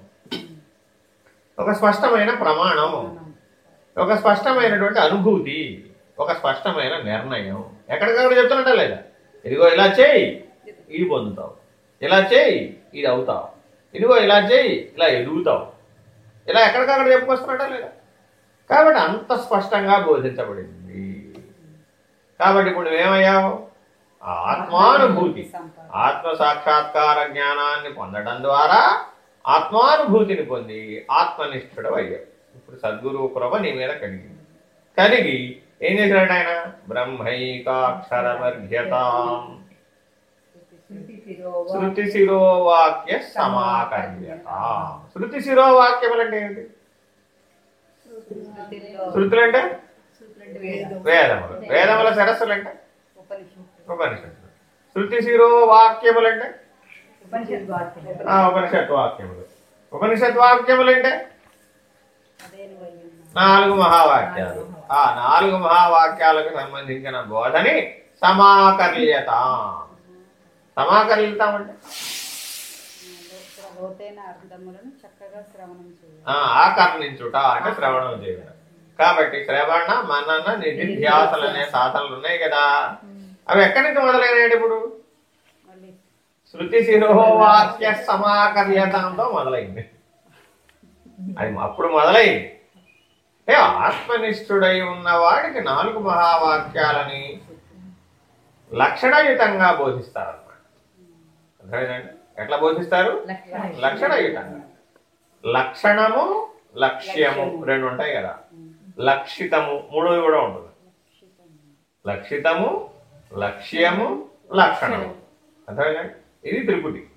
ఒక స్పష్టమైన ప్రమాణం. ఒక స్పష్టమైనటువంటి అనుభూతి. ఒక స్పష్టమైన నిర్ణయం. ఎక్కడికక్కడ చెప్తున్నట్టే లేదా? ఇదిగో ఇలా చేయి ఇది పొందుతావు. ఇలా చేయి ఇది అవుతావు. ఇదిగో ఇలా చేయి ఇలా ఎదుగుతావు. ఇలా ఎక్కడికక్కడ చెప్పుకొస్తున్నట్టే లేదా? కాబట్టి అంత స్పష్టంగా బోధించబడింది. కాబట్టి ఇప్పుడు నువ్వేమయ్యావు? ఆత్మానుభూతి. ఆత్మ సాక్షాత్కార జ్ఞానాన్ని పొందడం ద్వారా ఆత్మానుభూతిని పొంది ఆత్మనిష్ఠుడు అయ్యావు ఇప్పుడు సద్గురువు కృప నీ మీద కలిగింది కలిగి ఏం చేశాడు ఆయన? బ్రహ్మైకాక్షరమర్ఘ్యత శృతి శిరోవ శృతి శిరోవాక్య సమాకర్యత. శృతి శిరోవాక్యములు అంటే ఏంటి? శృతిలో అంటే. వేదములు. వేదముల సరస్సులు అంటే ఉపనిషత్తు ఉపనిషత్తులు. శృతి శిరోవాక్యములు అంటే ఉపనిషత్ వాక్యములు ఉపనిషత్ వాక్యములు అంటే నాలుగు మహావాక్యాలు. ఆ నాలుగు మహావాక్యాలకు సంబంధించిన బోధని సమాకర్యత. సమాకర్యతం అంటే ఆకర్ణించుట అంటే శ్రవణం చేయడం. కాబట్టి శ్రవణ మనన నిధిధ్యాసలు అనే సాధనలు ఉన్నాయి కదా. అవి ఎక్కడి నుంచి మొదలైనాయి ఇప్పుడు? శృతి శిరోవాక్య సమాకర్యతంతో మొదలైంది. అది అప్పుడు మొదలైంది. అంటే ఆత్మనిష్ఠుడై ఉన్నవాడికి నాలుగు మహావాక్యాలని లక్షణయుతంగా బోధిస్తారన్నమాట. అర్థమైందండి? ఎట్లా బోధిస్తారు? లక్షణయుతంగా. లక్షణము లక్ష్యము రెండు ఉంటాయి కదా. లక్షితము మూడోది కూడా ఉంటుంది లక్షితము లక్ష్యము లక్షణము. అర్థమైందండి? ఇది త్రిపుటి.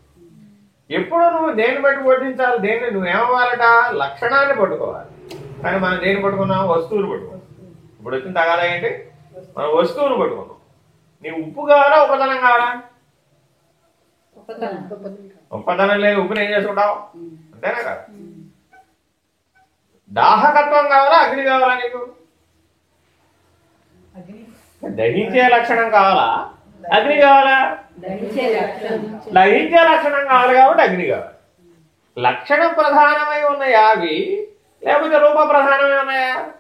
ఎప్పుడు నువ్వు దేన్ని బట్టి బోధించాలి? దేన్ని నువ్వేమవ్వాలట? లక్షణాన్ని పట్టుకోవాలి. కానీ మనం దేన్ని పట్టుకున్నాం? వస్తువులు పట్టుకున్నాం. ఇప్పుడు వచ్చిన తగాదా ఏంటి? మనం వస్తువును పట్టుకున్నాం. నీ ఉప్పు కావాలా ఉపదనం కావాలా? ఉపతనం ఉపదనం లేని ఉప్పుని ఏం చేసుకుంటావు అంతేనా కదా. దాహకత్వం కావాలా అగ్ని కావాలా నీకు? దహించే లక్షణం కావాలా? అగ్ని కావాలా? దహించే లక్షణం. కావాలి కాబట్టి అగ్ని కావాలి. లక్షణం ప్రధానమై ఉన్నాయా అవి లేకపోతే రూప ప్రధానమై ఉన్నాయా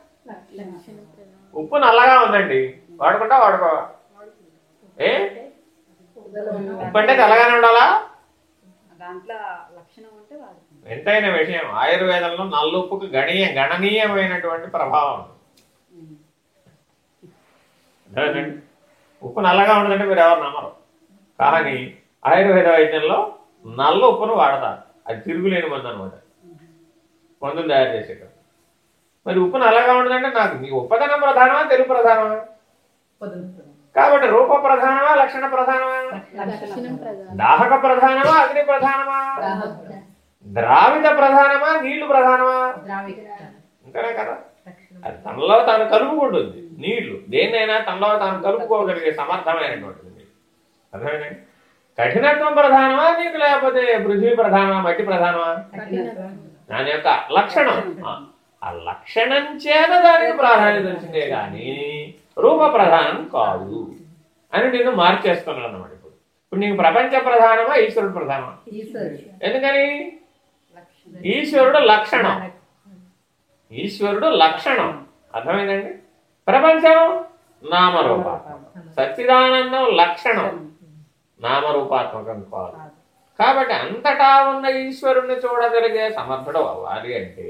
ఉప్పు నల్లగా ఉందండి. వాడుకుంటా వాడుకో ఏ? ఉప్పు అంటే తెల్లగానే ఉండాలా? ఎంతైన విషయం. ఆయుర్వేదంలో నల్లుప్పుకు గణనీయ గణనీయమైనటువంటి ప్రభావం? ఉప్పు నల్లగా ఉండదంటే మీరు ఎవరు నమ్మరు. కానీ ఆయుర్వేద వైద్యంలో నల్ల ఉప్పును వాడతారు. అది తిరుగులేని మందు అనమాట మందులు తయారు చేసేట మరి ఉప్పు నల్లగా ఉండదంటే నాకు మీ ఉప్పదనం ప్రధానమా తెలుగు ప్రధానమా. కాబట్టి రూప ప్రధానమా లక్షణ ప్రధానమా? దాహక ప్రధానమా అగ్ని ప్రధానమా? ద్రావిత ప్రధానమా నీళ్ళు ప్రధానమా? అంతేనే కదా? అది తనలో తాను కలుపుకుంటుంది నీళ్ళు. దేన్నైనా తనలో తాను కలుపుకోగలిగే సమర్థమైనటువంటిది. అర్థమైందండి కఠినత్వం ప్రధానమా నీకు లేకపోతే పృథ్వీ ప్రధానమా మట్టి ప్రధానమా. దాని యొక్క లక్షణం. ఆ. లక్షణం చేత దానికి ప్రాధాన్యత వచ్చిందే కానీ రూప ప్రధానం కాదు అని నేను మార్చేస్తున్నాను అన్నమాట ఇప్పుడు. ఇప్పుడు నీకు ప్రపంచ ప్రధానమా ఈశ్వరుడు ప్రధానమా? ఎందుకని? ఈశ్వరుడు లక్షణం. ఈశ్వరుడు లక్షణం. అర్థమైందండి? ప్రపంచం నామరూపాత్మకం. సచ్చిదానందం లక్షణం. నామరూపాత్మకం కాదు. కాబట్టి అంతటా ఉన్న ఈశ్వరుణ్ణి చూడగలిగే సమర్థుడు అవ్వాలి అంటే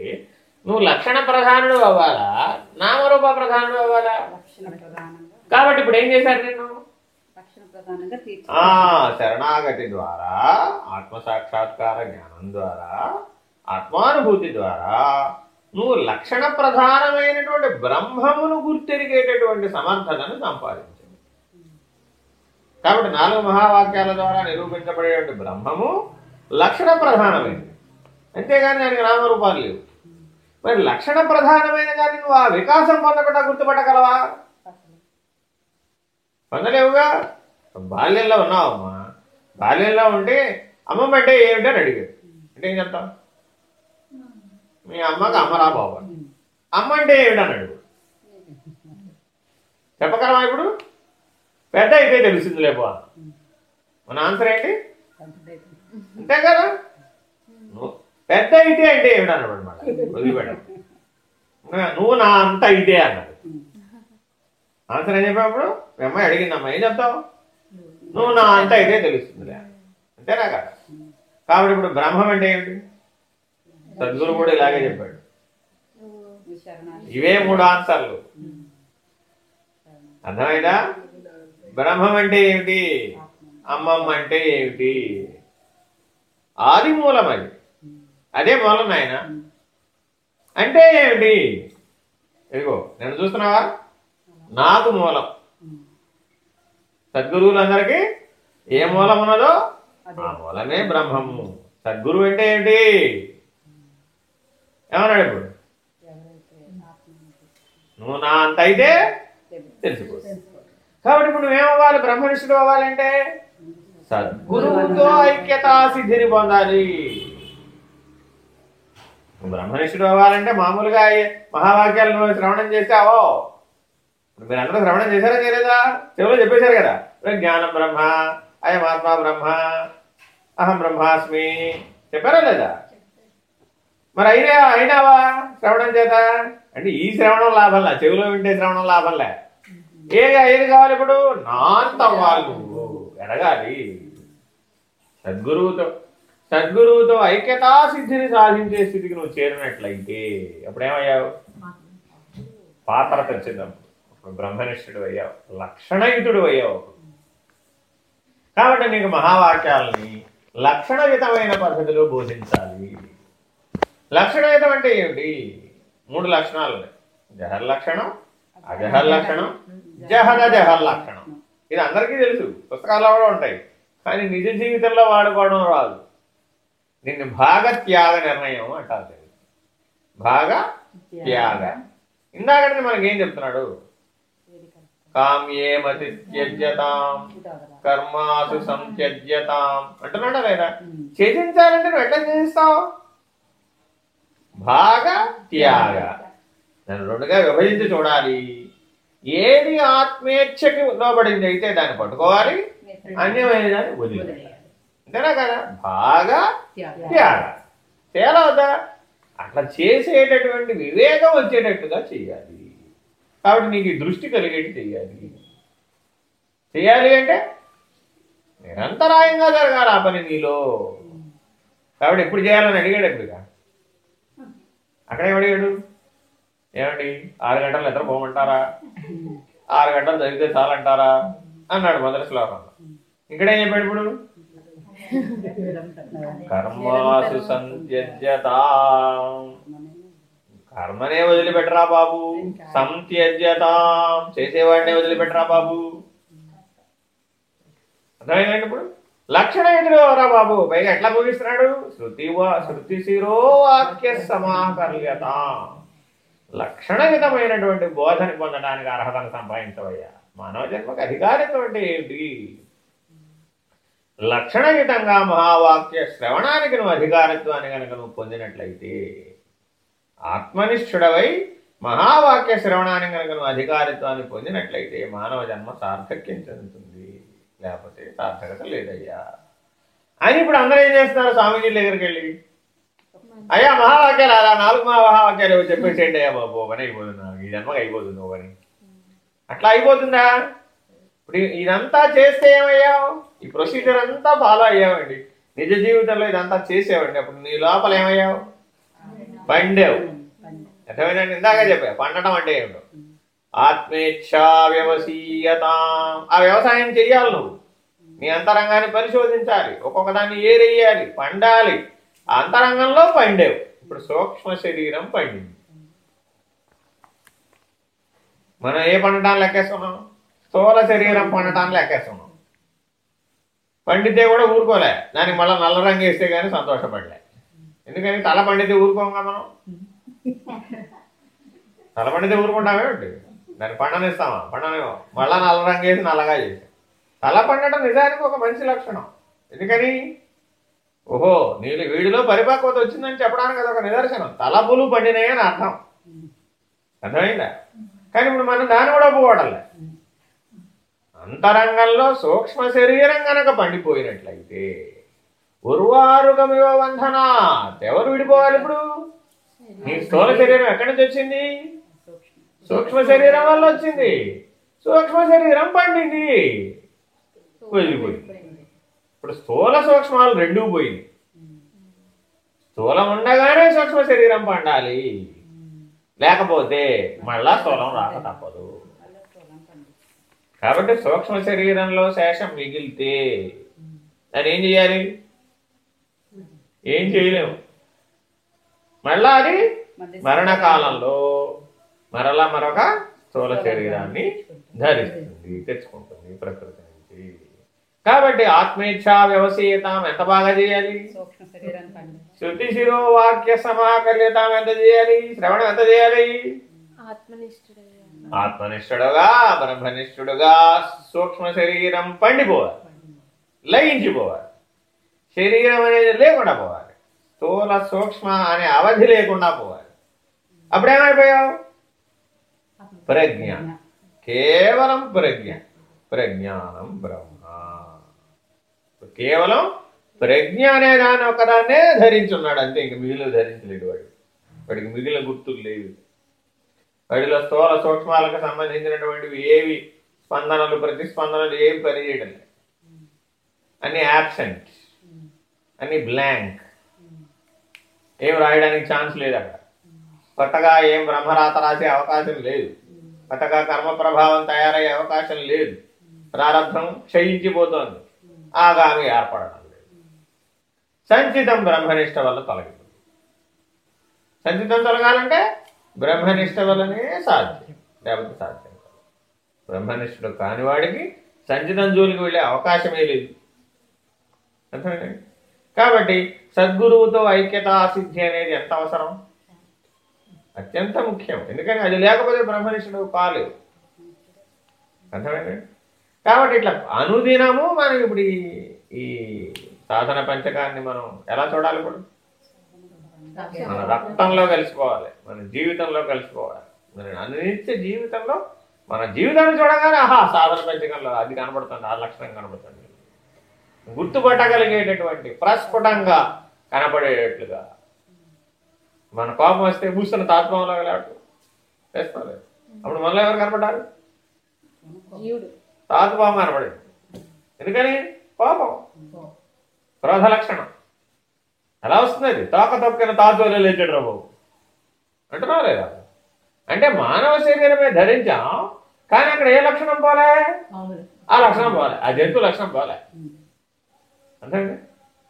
నువ్వు లక్షణ ప్రధానుడు అవ్వాలా? నామరూప ప్రధానుడు అవ్వాలా? కాబట్టి ఇప్పుడు ఏం చేశారు నేను శరణాగతి ద్వారా ఆత్మ సాక్షాత్కార జ్ఞానం ద్వారా ఆత్మానుభూతి ద్వారా నువ్వు లక్షణ ప్రధానమైనటువంటి బ్రహ్మమును గుర్తెరిగేటటువంటి సమర్థతను సంపాదించు. కాబట్టి నాలుగు మహావాక్యాల ద్వారా నిరూపించబడేటువంటి బ్రహ్మము లక్షణ ప్రధానమైనది. అంతేగాని దానికి నామరూపాలు లేవు. మరి లక్షణ ప్రధానమైన కానీ నువ్వు ఆ వికాసం పొందకుండా గుర్తుపట్టగలవా? పొందలేవుగా? బాల్యంలో ఉన్నావమ్మా బాల్యంలో ఉంటే అమ్మమ్మ అంటే ఏమిటి అని అడిగాడు. అంటే ఏం చెప్తాం మీ అమ్మకి అమ్మరా బాబు అమ్మ అంటే ఏమిటని అడుగు. చెప్పగలమా ఇప్పుడు? పెద్ద అయితే తెలుస్తుంది లేపో. మన ఆన్సర్ ఏంటి? అంతే కదా? పెద్ద అయితే అంటే ఏమిటి అన్నాడు అనమాట. వదిలిపెట్టాడు నువ్వు నా అంత ఇదే అన్నాడు. ఆన్సర్ ఏం చెప్పినప్పుడు మీ అమ్మాయి అడిగిందమ్మా. ఏం చెప్తావు? నువ్వు నా అంత ఇదే తెలుస్తుందిలే. అంతేనా కదా? కాబట్టి ఇప్పుడు బ్రహ్మం అంటే ఏమిటి? సద్గురు కూడా ఇలాగే చెప్పాడు. ఇవే మూడు ఆన్సర్లు. అర్థమైందా? బ్రహ్మం అంటే ఏమిటి? అమ్మమ్మ అంటే ఏమిటి? ఆది మూలం అది అదే మూలం నాయన. అంటే ఏమిటి? ఇదిగో నేను చూస్తున్నావా? నాకు మూలం. సద్గురువులందరికీ ఏ మూలం ఉన్నదో? ఆ మూలమే బ్రహ్మము. సద్గురువు అంటే ఏంటి ఏమన్నాడు ఇప్పుడు? నువ్వు నా అంత అయితే తెలిసిపో కాబట్టి ఇప్పుడు నువ్వేమవ్వాలి? బ్రహ్మనిష్ఠుడు అవ్వాలంటే సద్గురువుతో ఐక్యతా సిద్ధిని పొందాలి. నువ్వు బ్రహ్మనిష్ఠుడు అవ్వాలంటే మామూలుగా మహావాక్యాలు నువ్వు శ్రవణం చేసావో ఇప్పుడు మీరు అందరూ శ్రవణం చేశారా చేయలేదా? చెవులో చెప్పేశారు కదా. జ్ఞానం బ్రహ్మ అయం ఆత్మ బ్రహ్మ అహం బ్రహ్మాస్మి. చెప్పారా లేదా? మరి అయినా అయినావా శ్రవణం చేత? అంటే ఈ శ్రవణం లాభంలా చెవిలో వింటే శ్రవణం లాభంలే ఏగా ఏది కావాలి ఇప్పుడు? నాంత వాళ్ళు ఎడగాలి సద్గురువుతో సద్గురువుతో ఐక్యతా సిద్ధిని సాధించే స్థితికి నువ్వు చేరినట్లయితే అప్పుడేమయ్యావు పాత్ర తెచ్చిందప్పుడు బ్రహ్మనిష్ఠుడు అయ్యావు. లక్షణయుతుడు అయ్యావు. కాబట్టి నీకు మహావాక్యాలని లక్షణయుతమైన పద్ధతిలో బోధించాలి. లక్షణయుతం అంటే ఏమిటి? మూడు లక్షణాలు ఉన్నాయి జహర్ లక్షణం అజహర్ లక్షణం జహద జహర్ లక్షణం ఇది అందరికీ తెలుసు పుస్తకాల్లో కూడా ఉంటాయి. కానీ నిజ జీవితంలో వాడుకోవడం రాదు. దీన్ని భాగ త్యాగ నిర్ణయం అంటారు దీన్ని. భాగ త్యాగ ఇందాకటి మనకేం చెప్తున్నాడు? కామ్యే మతి త్యజ్యతాం కర్మాసు సంత్యజ్యతాం. అంటున్నాడా లేదా? త్యజించాలంటే నువ్వు ఎట్లా త్యజిస్తావు? భాగ త్యాగ నన్ను రెండుగా విభజించి చూడాలి. ఏది ఆత్మేచ్ఛకి లోబడింది అయితే దాన్ని పట్టుకోవాలి అన్యమైన దాన్ని వదిలిపెట్టాలి అంతేనా కదా? బాగా త్యాగ. తేలా వద్దా అట్లా చేసేటటువంటి వివేకం వచ్చేటట్టుగా చేయాలి. కాబట్టి నీకు ఈ దృష్టి కలిగేటి చెయ్యాలి చేయాలి అంటే నిరంతరాయంగా జరగాలి ఆ పని నీలో. కాబట్టి ఎప్పుడు చేయాలని అడిగాడు ఎప్పుడుగా అక్కడ ఏమడిగాడు ఏమండి? ఆరు గంటలు నిద్ర పోమంటారా? ఆరు గంటలు చదివితే చాలంటారా? అన్నాడు మొదటి శ్లోకంలో ఇక్కడేం చెప్పాడు ఇప్పుడు? కర్మాసు సంత్యజ్యతా. కర్మనే వదిలిపెట్టరా బాబు. సంత్యజ్యతాం. చేసేవాడినే వదిలిపెట్టరా బాబు. అర్థమైందండి ఇప్పుడు? లక్షణ ఎదురురా బాబు? పైగా ఎట్లా ముగిస్తున్నాడు శృతి వా- శృతి శిరో వాక్య సమాకర్యత లక్షణయుతమైనటువంటి బోధని పొందడానికి అర్హతను సంపాదించవయ్యా. మానవ జన్మకు అధికారిత్వం అంటే ఏంటి? లక్షణయుతంగా మహావాక్య శ్రవణానికి నువ్వు అధికారత్వాన్ని కనుక నువ్వు పొందినట్లయితే ఆత్మనిష్ఠుడవై మహావాక్య శ్రవణాన్ని కనుక నువ్వు అధికారిత్వాన్ని పొందినట్లయితే మానవ జన్మ సార్థక్యం చెందుతుంది. లేకపోతే సార్థకత లేదయ్యా. అని ఇప్పుడు అందరూ ఏం చేస్తున్నారు? స్వామీజీ దగ్గరికి వెళ్ళి అయ్యా మహావాక్యాలు అలా నాలుగు మహావాక్యాలు ఏవో చెప్పేసేయండి అయ్యా బాబు. పని అయిపోతుంది ఈ జన్మకి అయిపోతుంది పని. అట్లా అయిపోతుందా? ఇప్పుడు ఇదంతా చేస్తే ఏమయ్యావు? ఈ ప్రొసీజర్ అంతా ఫాలో అయ్యావండి. నిజ జీవితంలో ఇదంతా చేసేవండి అప్పుడు నీ లోపల ఏమయ్యావు? పండావు. అర్థమైందండి? ఇందాక చెప్పా పండటం అంటే ఏమిటో. ఆత్మేచ్ఛా వ్యవసీయత ఆ వ్యవసాయం చెయ్యాలి నువ్వు. నీ అంతరంగాన్ని పరిశోధించాలి. ఒక్కొక్క దాన్ని ఏరేయాలి పండాలి. అంతరంగంలో పండేవు. ఇప్పుడు సూక్ష్మ శరీరం పండింది. మనం ఏ పండటాన్ని లెక్కేస్తున్నాం స్థూల శరీరం పండటాన్ని లెక్కేస్తున్నాం పండితే కూడా ఊరుకోలే. దానికి మళ్ళీ నల్ల రంగు వేస్తే కానీ సంతోషపడలే. ఎందుకని? తల పండితే ఊరుకోంగా మనం. తల పండితే ఊరుకుంటామేమిటి దాన్ని పండనిస్తామా? పండనేమో మళ్ళా నల్ల రంగు వేసి నల్లగా చేసి తల పండటం నిజానికి ఒక మంచి లక్షణం. ఎందుకని? ఓహో నీళ్ళు వీడిలో పరిపక్వత వచ్చిందని చెప్పడానికి అదొక నిదర్శనం. తలపులు పండినాయి అని అర్థం. అర్థమైందా? కానీ ఇప్పుడు మనం దాన్ని కూడా ఒప్పుకోవడంలే. అంతరంగంలో సూక్ష్మ శరీరం గనక పండిపోయినట్లయితే ఉర్వారుగమివ బంధన ఎవరు విడిపోవాలి ఇప్పుడు? నీ స్థూల శరీరం ఎక్కడి నుంచి వచ్చింది? సూక్ష్మ శరీరం వల్ల వచ్చింది. సూక్ష్మ శరీరం పండింది. వెళ్ళిపోయింది ఇప్పుడు స్థూల సూక్ష్మాలు రెండూ పోయింది స్థూలం ఉండగానే సూక్ష్మ శరీరం పండాలి. లేకపోతే మళ్ళా స్థూలం రాక తప్పదు. కాబట్టి సూక్ష్మ శరీరంలో శేషం మిగిలితే దాన్ని ఏం చేయాలి? ఏం చేయలేము. మళ్ళా అది మరణకాలంలో మరలా మరొక స్థూల శరీరాన్ని ధరిస్తుంది తెచ్చుకుంటుంది ప్రకృతి కాబట్టి ఆత్మేచ్ఛా వ్యవసీయతం. ఎంత బాగా చేయాలి? శృతి శిరో వాక్య సమాకల్యతం ఎంత చేయాలి? శ్రవణం ఎంత చేయాలి? ఆత్మనిష్ఠుడుగా బ్రహ్మనిష్ఠుడుగా సూక్ష్మ శరీరం పండిపోవాలి. లయించిపోవాలి. శరీరం అనేది లేకుండా పోవాలి. స్థూల సూక్ష్మ అనే అవధి లేకుండా పోవాలి. అప్పుడేమైపోయావు? ప్రజ్ఞ. కేవలం ప్రజ్ఞ. ప్రజ్ఞానం బ్రహ్మ. కేవలం ప్రజ్ఞ అనే దాని ఒకదాన్నే ధరించున్నాడు. అంతే ఇంక మిగిలిన ధరించలేడు వాడు. వాడికి మిగిలిన గుర్తులు లేవు. వాడిలో స్థూల సూక్ష్మాలకు సంబంధించినటువంటివి ఏవి? స్పందనలు ప్రతిస్పందనలు ఏవి పనిచేయడం అన్ని యాబ్సెంట్ అన్ని బ్లాంక్ ఏం రాయడానికి ఛాన్స్ లేదు అక్కడ. కొత్తగా ఏం బ్రహ్మరాత రాసే అవకాశం లేదు. కొత్తగా కర్మ ప్రభావం తయారయ్యే అవకాశం లేదు. ప్రారంభం క్షయించిపోతోంది. ఆగామి ఏర్పడడం లేదు. సంచితం బ్రహ్మనిష్ట వల్ల తొలగిపోతుంది సంచితం తొలగాలంటే బ్రహ్మనిష్ట వల్లనే సాధ్యం లేకపోతే సాధ్యం బ్రహ్మనిష్ఠుడు కాని వాడికి సంచితం జోలికి వెళ్ళే అవకాశమే లేదు. అర్థమైందండి కాబట్టి సద్గురువుతో ఐక్యత సిద్ధి అనేది ఎంత అవసరం? అత్యంత ముఖ్యం. ఎందుకని? అది లేకపోతే బ్రహ్మనిష్ఠుడు కాలేదు అర్థమైందండి కాబట్టి ఇట్లా అనుదినము మనం ఇప్పుడు ఈ సాధన పంచకాన్ని మనం ఎలా చూడాలి ఇప్పుడు? మన రక్తంలో కలిసిపోవాలి మన జీవితంలో కలిసిపోవాలి. మన అనునిత్య జీవితంలో మన జీవితాన్ని చూడగానే ఆహా సాధన పంచకంలో అది కనబడుతుంది ఆ లక్షణం కనబడుతుంది. గుర్తుపట్టగలిగేటటువంటి ప్రస్ఫుటంగా కనబడేటట్లుగా మన కోపం వస్తే కూర్చున్న తాత్వంలో లేటు చేస్తలేదు అప్పుడు మనలో ఎవరు కనపడ్డారు? జీవుడు తాతుపాము కనపడేది ఎందుకని? కోపం క్రోధ లక్షణం. ఎలా వస్తుంది అది? తోక తొక్కిన తాతువులే లేచాడు రా బాబు. అంటున్నావు లేదా? అంటే మానవ శరీరమే ధరించాం కానీ అక్కడ ఏ లక్షణం పోలే? ఆ లక్షణం పోలే. ఆ జంతు లక్షణం పోలే. అంతే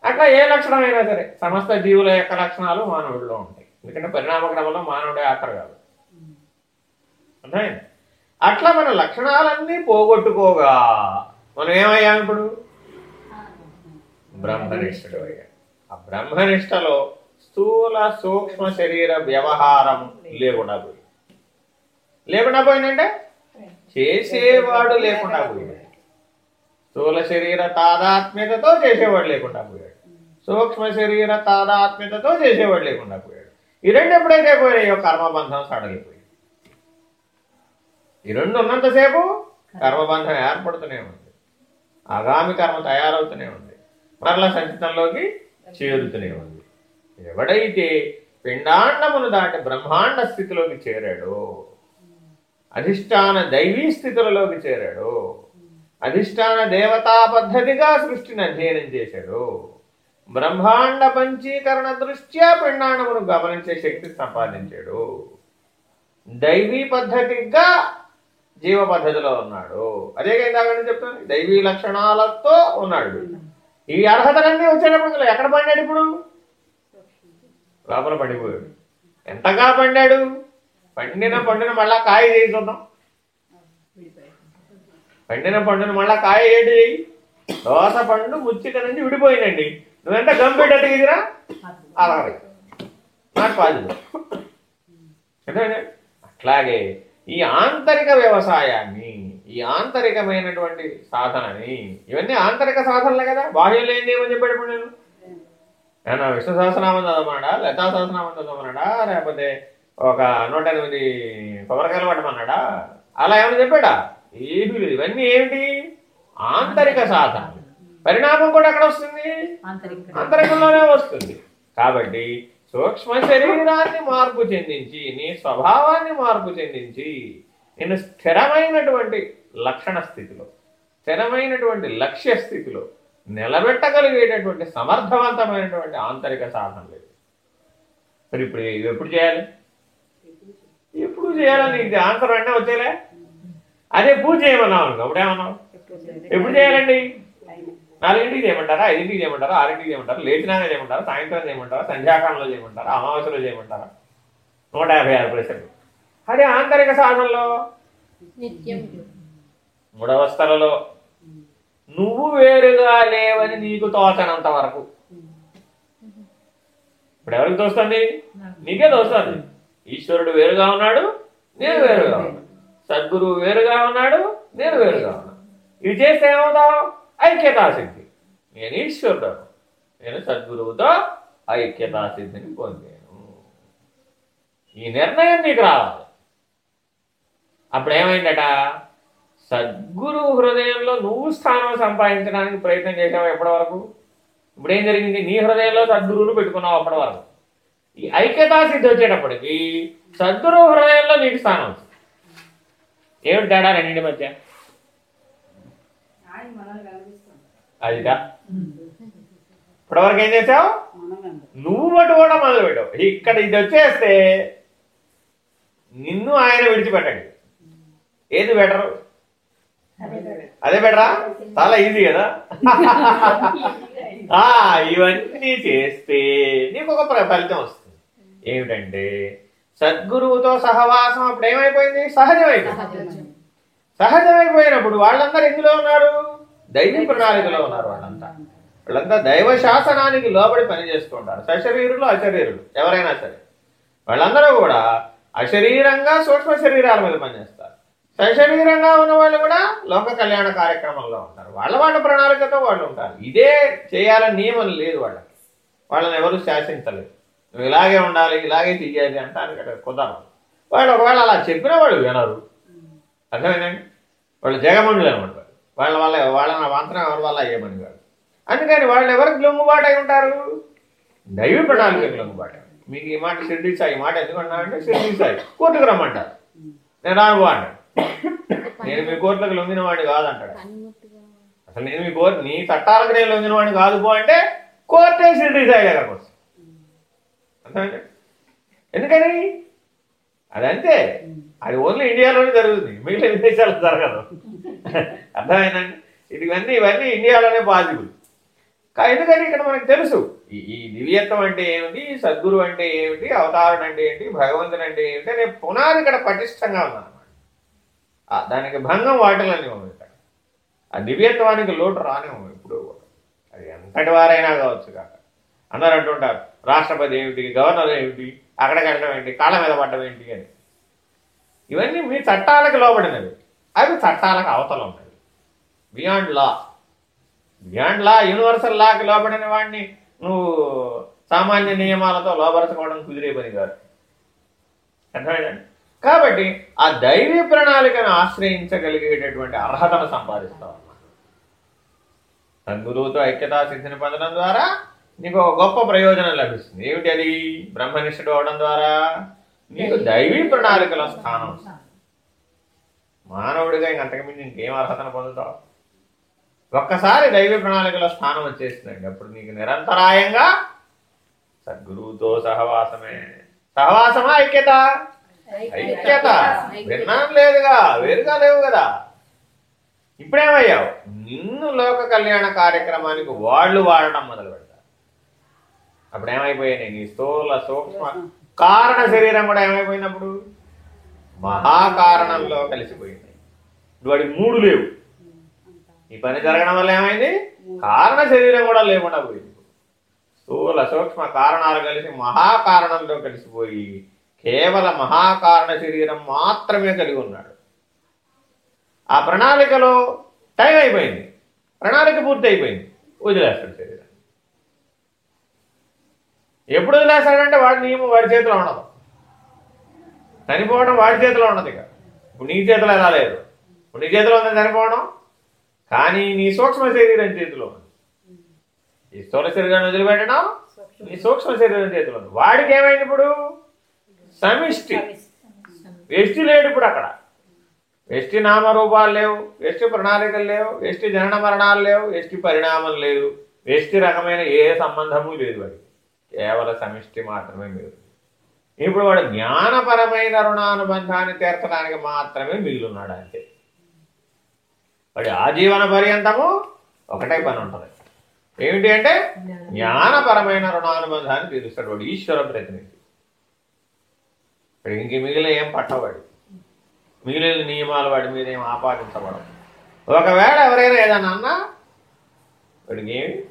అట్లా ఏ లక్షణం అయినా సరే సమస్త జీవుల యొక్క లక్షణాలు మానవుడిలో ఉంటాయి. ఎందుకంటే పరిణామ క్రమంలో మానవుడే ఆఖరు కాదు అర్థమైంది అట్లా మన లక్షణాలన్నీ పోగొట్టుకోగా. మనం ఏమయ్యాం ఇప్పుడు? బ్రహ్మనిష్ఠుడు అయ్యాం. ఆ బ్రహ్మనిష్టలో స్థూల సూక్ష్మ శరీర వ్యవహారం లేకుండా పోయి లేకుండా పోయిందంటే? చేసేవాడు లేకుండా పోయాడు. స్థూల శరీర తాదాత్మ్యతతో చేసేవాడు లేకుండా పోయాడు. సూక్ష్మ శరీర తాదాత్మ్యతతో చేసేవాడు లేకుండా పోయాడు. ఈ రెండు ఎప్పుడైతే పోయాయో కర్మబంధం సడలిపోయాయి ఈ రెండు ఉన్నంతసేపు కర్మబంధం ఏర్పడుతూనే ఉంది. ఆగామి కర్మ తయారవుతూనే ఉంది. మరలా సంచితంలోకి చేరుతూనే ఉంది. ఎవడైతే పిండాండమును దాటి బ్రహ్మాండ స్థితిలోకి చేరాడో అధిష్టాన దైవీ స్థితులలోకి చేరాడు అధిష్టాన దేవతా పద్ధతిగా సృష్టిని అధ్యయనం చేశాడు బ్రహ్మాండ పంచీకరణ దృష్ట్యా పిండాండమును గమనించే శక్తి సంపాదించాడు. దైవీ పద్ధతిగా జీవ పద్ధతిలో ఉన్నాడు. అదే ఇందాకని చెప్తాను దైవీ లక్షణాలతో ఉన్నాడు. ఈ అర్హతలన్నీ వచ్చేటప్పుడు ఎక్కడ పడ్డాడు ఇప్పుడు? లోపల పడిపోయాడు. ఎంతగా పండాడు? పండిన పండును మళ్ళా కాయ చేయి చూద్దాం. పండిన పండును మళ్ళా కాయ ఏంటి దోస పండు ముచ్చిక నుంచి విడిపోయిందండి నువ్వెంత గంపేట తీదిరా అలాగే నాకు పాజిబుల్. అట్లాగే ఈ ఆంతరిక వ్యవసాయాన్ని ఈ ఆంతరికమైనటువంటి సాధనని ఇవన్నీ ఆంతరిక సాధనలే కదా. బాహ్యంలో ఏం చేయమని చెప్పాడు నేను? ఏమన్నా విష్ణు సహస్రనామం చదవమన్నాడా? లతా సహస్రనామం చదవమన్నాడా? లేకపోతే ఒక నూట ఎనిమిది కొబ్బరికాయలు పట్టమన్నాడా? అలా ఏమైనా చెప్పాడా? ఏమీ లేదు. ఇవన్నీ ఏమిటి? ఆంతరిక సాధన పరిణామం కూడా ఎక్కడ వస్తుంది? ఆంతరిక. అంతరికంలోనే వస్తుంది. కాబట్టి సూక్ష్మ శరీరాన్ని మార్పు చెందించి నీ స్వభావాన్ని మార్పు చెందించి నేను స్థిరమైనటువంటి లక్షణ స్థితిలో స్థిరమైనటువంటి లక్ష్య స్థితిలో నిలబెట్టగలిగేటటువంటి సమర్థవంతమైనటువంటి ఆంతరిక సాధన లేదు. మరి ఇప్పుడు ఎప్పుడు చేయాలి? ఎప్పుడు చేయాలని ఇది ఆన్సర్ అంటే వచ్చేలే? అదే పూజ చేయమన్నావు అనుకో అప్పుడేమన్నావు? ఎప్పుడు చేయాలండి? నాలుగింటికి చేయమంటారా? ఐదింటికి చేయమంటారా? ఆరింటికి చేయమంటారా? లేచినాక చేయమంటారా? సాయంత్రం చేయమంటారా? సంధ్యాకాలంలో చేయమంటారా? అమావాస్యలో చేయమంటారా? నూట యాభై ఆరు ప్రశ్నలు. అదే ఆంతరిక సాధనలో. నిత్యం. మూడవస్థలలో నువ్వు వేరుగా లేవని నీకు తోచనంత వరకు. ఇప్పుడు ఎవరికి తోస్తుంది? నీకే తోస్తుంది. ఈశ్వరుడు వేరుగా ఉన్నాడు నేను వేరుగా ఉన్నాను. సద్గురువు వేరుగా ఉన్నాడు నేను వేరుగా ఉన్నాను. ఇవి చేస్తే ఏమవుతావు? ఐక్యతాసిద్ధి. నేను ఈశ్వరుడు నేను సద్గురువుతో ఐక్యతాసిద్ధిని పొందాను. ఈ నిర్ణయం నీకు రావాలి. అప్పుడేమైందట? సద్గురు హృదయంలో నువ్వు స్థానం సంపాదించడానికి ప్రయత్నం చేసావు ఎప్పటి వరకు ఇప్పుడు ఏం జరిగింది? నీ హృదయంలో సద్గురువులు పెట్టుకున్నావు అప్పటి వరకు ఈ ఐక్యతా సిద్ధి వచ్చేటప్పటికి సద్గురు హృదయంలో నీకు స్థానం వచ్చింది. ఏమిటి తేడా రెండింటి మధ్య ఆయన మనల్ని అదిగా ఇప్పటివరకు ఏం చేసావు? నువ్వు పట్టుకోవడం మొదలు పెట్టావు. ఇక్కడ ఇది వచ్చేస్తే నిన్ను ఆయన విడిచిపెట్టండి. ఏది బెటర్ అదే బెటరా చాలా ఈజీ కదా? [LAUGHS] ఆ ఇవన్నీ చేస్తే నీకు ఒక ఫలితం వస్తుంది. ఏమిటంటే సద్గురువుతో సహవాసం అప్పుడు ఏమైపోయింది? సహజమైపోయింది. సహజమైపోయినప్పుడు వాళ్ళందరూ ఎందులో ఉన్నారు? దైవీ ప్రణాళికలో ఉన్నారు వాళ్ళంతా. వాళ్ళంతా దైవ శాసనానికి లోబడి పనిచేస్తుంటారు సశరీరులు అశరీరులు ఎవరైనా సరే. వాళ్ళందరూ కూడా అశరీరంగా సూక్ష్మ శరీరాల మీద పనిచేస్తారు. సశరీరంగా ఉన్న వాళ్ళు కూడా లోక కళ్యాణ కార్యక్రమంలో ఉంటారు. వాళ్ళ వాళ్ళ ప్రణాళికతో వాళ్ళు ఉంటారు. ఇదే చేయాలని నియమం లేదు వాళ్ళకి. వాళ్ళని ఎవరు శాసించలేదు నువ్వు ఇలాగే ఉండాలి ఇలాగే తీయాలి అంటానికి అక్కడ కుదరదు. వాళ్ళు ఒకవేళ అలా చెప్పినా వాళ్ళు వినరు. అర్థమైందండి? వాళ్ళు జగమండులు అనమాట వాళ్ళ వల్ల వాళ్ళ మాత్రం ఎవరి వల్ల అయ్యేమని కాదు. అందుకని వాళ్ళు ఎవరికి లొంగుబాటు అయి ఉంటారు? దైవ ప్రణాళికకు లొంగుబాటు మీకు ఈ మాట షిర్డీ సాయి మాట ఎందుకు అన్నానంటే షిర్డీ సాయి. కోర్టుకు రమ్మంటారు. నేను రాను అంటాడు నేను మీ కోర్టులకు లొంగిన వాడిని కాదంటాడు. అసలు నేను మీ కోర్టు నీ చట్టాలకు నేను లొంగిన వాడిని కాదు పో అంటే కోర్టే షిర్డీ సాయి దగ్గరకు వస్తుంది. అర్థమైందా ఎందుకని? అదంతే. అది ఓన్లీ ఇండియాలోనే జరుగుతుంది. మిగిలిన విదేశాల్లో జరగదు. అర్థమైందండి? ఇది ఇవన్నీ ఇవన్నీ ఇండియాలోనే పాజిబుల్. కా ఎందుకని ఇక్కడ మనకు తెలుసు? ఈ ఈ దివ్యత్వం అంటే ఏమిటి? సద్గురు అంటే ఏమిటి? అవతారణ అంటే ఏంటి? భగవంతుడు అంటే ఏమిటి? అనే పునాది ఇక్కడ పటిష్టంగా ఉందన్నమాట. దానికి భంగం వాటిలని ఉంది ఇక్కడ. ఆ దివ్యత్వానికి లోటు రానివ్వము ఇప్పుడు అది ఎంతటి వారైనా కావచ్చు కాక. అందరూ అంటుంటారు రాష్ట్రపతి ఏమిటి? గవర్నర్ ఏమిటి? అక్కడికి వెళ్ళడం ఏంటి? కాళ్ళ మీద పడ్డం ఏంటి? అని. ఇవన్నీ మీ చట్టాలకు లోబడినవి. అవి చట్టాలకు అవతల ఉన్నాయి. Beyond law beyond law universal లాకి లోబడిన వాడిని నువ్వు సామాన్య నియమాలతో లోపరచుకోవడం కుదిరే పని కాదు. అర్థమైందండి? కాబట్టి ఆ దైవీ ప్రణాళికను ఆశ్రయించగలిగేటటువంటి అర్హతను సంపాదిస్తావు సద్గురువుతో ఐక్యతా సిద్ధిని పొందడం ద్వారా నీకు ఒక గొప్ప ప్రయోజనం లభిస్తుంది. ఏమిటి అది? బ్రహ్మనిష్ఠుడు అవడం ద్వారా నీకు దైవీ ప్రణాళికల స్థానం మానవుడిగా ఇంకంతకుమించి ఇంకేం అర్హతను పొందుతావు? ఒక్కసారి దైవ ప్రణాళికలో స్థానం వచ్చేస్తుందండి అప్పుడు నీకు నిరంతరాయంగా సద్గురువుతో సహవాసమే. సహవాసమా ఐక్యత? ఐక్యత. విన్నాం లేదుగా వేరుగా లేవు కదా. ఇప్పుడేమయ్యావు? నిన్ను లోక కళ్యాణ కార్యక్రమానికి వాళ్ళు వాడడం మొదలు పెడతారు. అప్పుడు ఏమైపోయాయి నీ స్థూల సూక్ష్మ కారణ శరీరం కూడా ఏమైపోయినప్పుడు? మహాకారణంలో కలిసిపోయింది. ఇప్పుడు వాడికి మూడు లేవు. ఈ పని జరగడం వల్ల ఏమైంది? కారణ శరీరం కూడా లేకుండా పోయింది. స్థూల సూక్ష్మ కారణాలు కలిసి మహాకారణంతో కలిసిపోయి కేవల మహాకారణ శరీరం మాత్రమే కలిగి ఉన్నాడు. ఆ ప్రణాళికలో టైం అయిపోయింది. ప్రణాళిక పూర్తి అయిపోయింది. వదిలేస్తాడు శరీరం. ఎప్పుడు వదిలేస్తాడంటే వాడి నియమం వాడి చేతిలో ఉండదు. చనిపోవడం వాడి చేతిలో ఉండదు ఇక. ఇప్పుడు నీ చేతిలో ఎలా లేదు? ఇప్పుడు నీ చేతిలో ఉంది చనిపోవడం కానీ నీ సూక్ష్మ శరీరం చేతిలో ఉంది. ఈ స్థూల శరీరాన్ని వదిలిపెట్టడం నీ సూక్ష్మ శరీరం చేతిలో ఉంది. వాడికి ఏమైంది ఇప్పుడు? సమిష్టి. వ్యష్టి లేడు ఇప్పుడు అక్కడ. వ్యష్టి నామరూపాలు లేవు వ్యష్టి ప్రణాళికలు లేవు వ్యష్టి జనన మరణాలు లేవు వ్యష్టి పరిణామం లేదు. వ్యష్టి రకమైన ఏ సంబంధము లేదు వాడికి. కేవల సమిష్టి మాత్రమే మీరు. ఇప్పుడు వాడు జ్ఞానపరమైన రుణానుబంధాన్ని తీర్చడానికి మాత్రమే మిగిలిన్నాడు అంతే. వాడి ఆజీవన పర్యంతము ఒకటే పని ఉంటుంది. ఏమిటి అంటే జ్ఞానపరమైన రుణానుబంధాన్ని తీరుస్తాడు వాడు ఈశ్వర ప్రతినిధి. ఇంక మిగిలిన ఏం పట్టవాడు? మిగిలిన నియమాలు వాడి మీద ఏం ఆపాదించబడవు. ఒకవేళ ఎవరైనా ఏదన్నా అన్నా వాడికి ఏమి?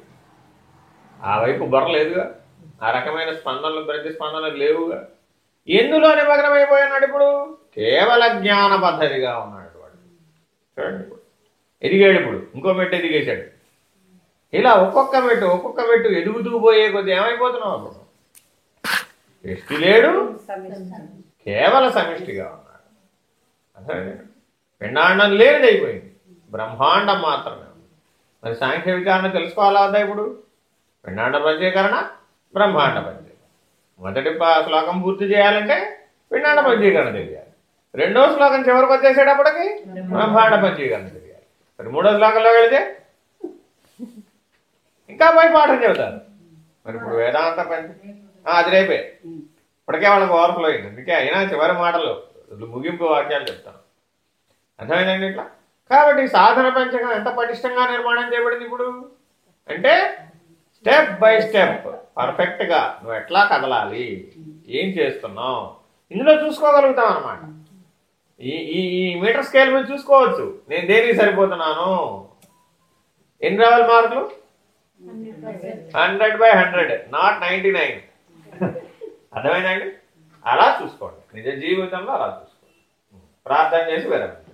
ఆ వైపు బుర్ర లేదుగా. ఆ రకమైన స్పందనలు ప్రతి స్పందనలు లేవుగా. ఎందులో నిమగ్నమైపోయినాడు ఇప్పుడు? కేవల జ్ఞాన పద్ధతిగా ఉన్నాడు వాడు. చూడండి ఇప్పుడు. ఎదిగాడు ఇప్పుడు. ఇంకో మెట్టు ఎదిగేశాడు. ఇలా ఒక్కొక్క మెట్టు ఒక్కొక్క మెట్టు ఎదుగుతూ పోయే కొద్ది ఏమైపోతున్నావు అప్పుడు? ఎష్టి లేడు. కేవల సమిష్టిగా ఉన్నాడు. అర్థమైందా? పిండాండం లేనిది అయిపోయింది. బ్రహ్మాండం మాత్రమే మరి సాంఖ్య విచారణ తెలుసుకోవాలా ఇప్పుడు? పిండాండ పంచీకరణ బ్రహ్మాండ పంచీకరణ మొదటి ప- శ్లోకం పూర్తి చేయాలంటే పిండాండ పంచీకరణ తెలియాలి. రెండో శ్లోకం చివరికి వచ్చేసేటప్పటికి బ్రహ్మాండ పంచీకరణ తెలియాలి. మరి మూడో శ్లోకంలో వెళితే ఇంకా పోయి పాఠం చెబుతారు మరి ఇప్పుడు వేదాంత పని అది రేపే ఇప్పటికే వాళ్ళకి ఓవర్ఫ్లో అయింది. అందుకే అయినా చివరి మాటలు ముగింపు వాక్యాలు చెప్తాను. అర్థమైందండి ఇట్లా? కాబట్టి సాధన పంచకం ఎంత పటిష్టంగా నిర్మాణం చేయబడింది ఇప్పుడు? అంటే స్టెప్ బై స్టెప్ పర్ఫెక్ట్గా నువ్వు ఎట్లా కదలాలి? ఏం చేస్తున్నావు? ఇందులో చూసుకోగలుగుతాం అనమాట ఈ ఈ మీటర్ స్కేల్ మీద చూసుకోవచ్చు. నేను దేనికి సరిపోతున్నాను? ఎన్ని రావాలి మార్కులు? Hundred by hundred not ninety nine. అర్థమైందండి అలా చూసుకోండి. నిజ జీవితంలో అలా చూసుకోండి. ప్రార్థన చేసి వెళ్ళండి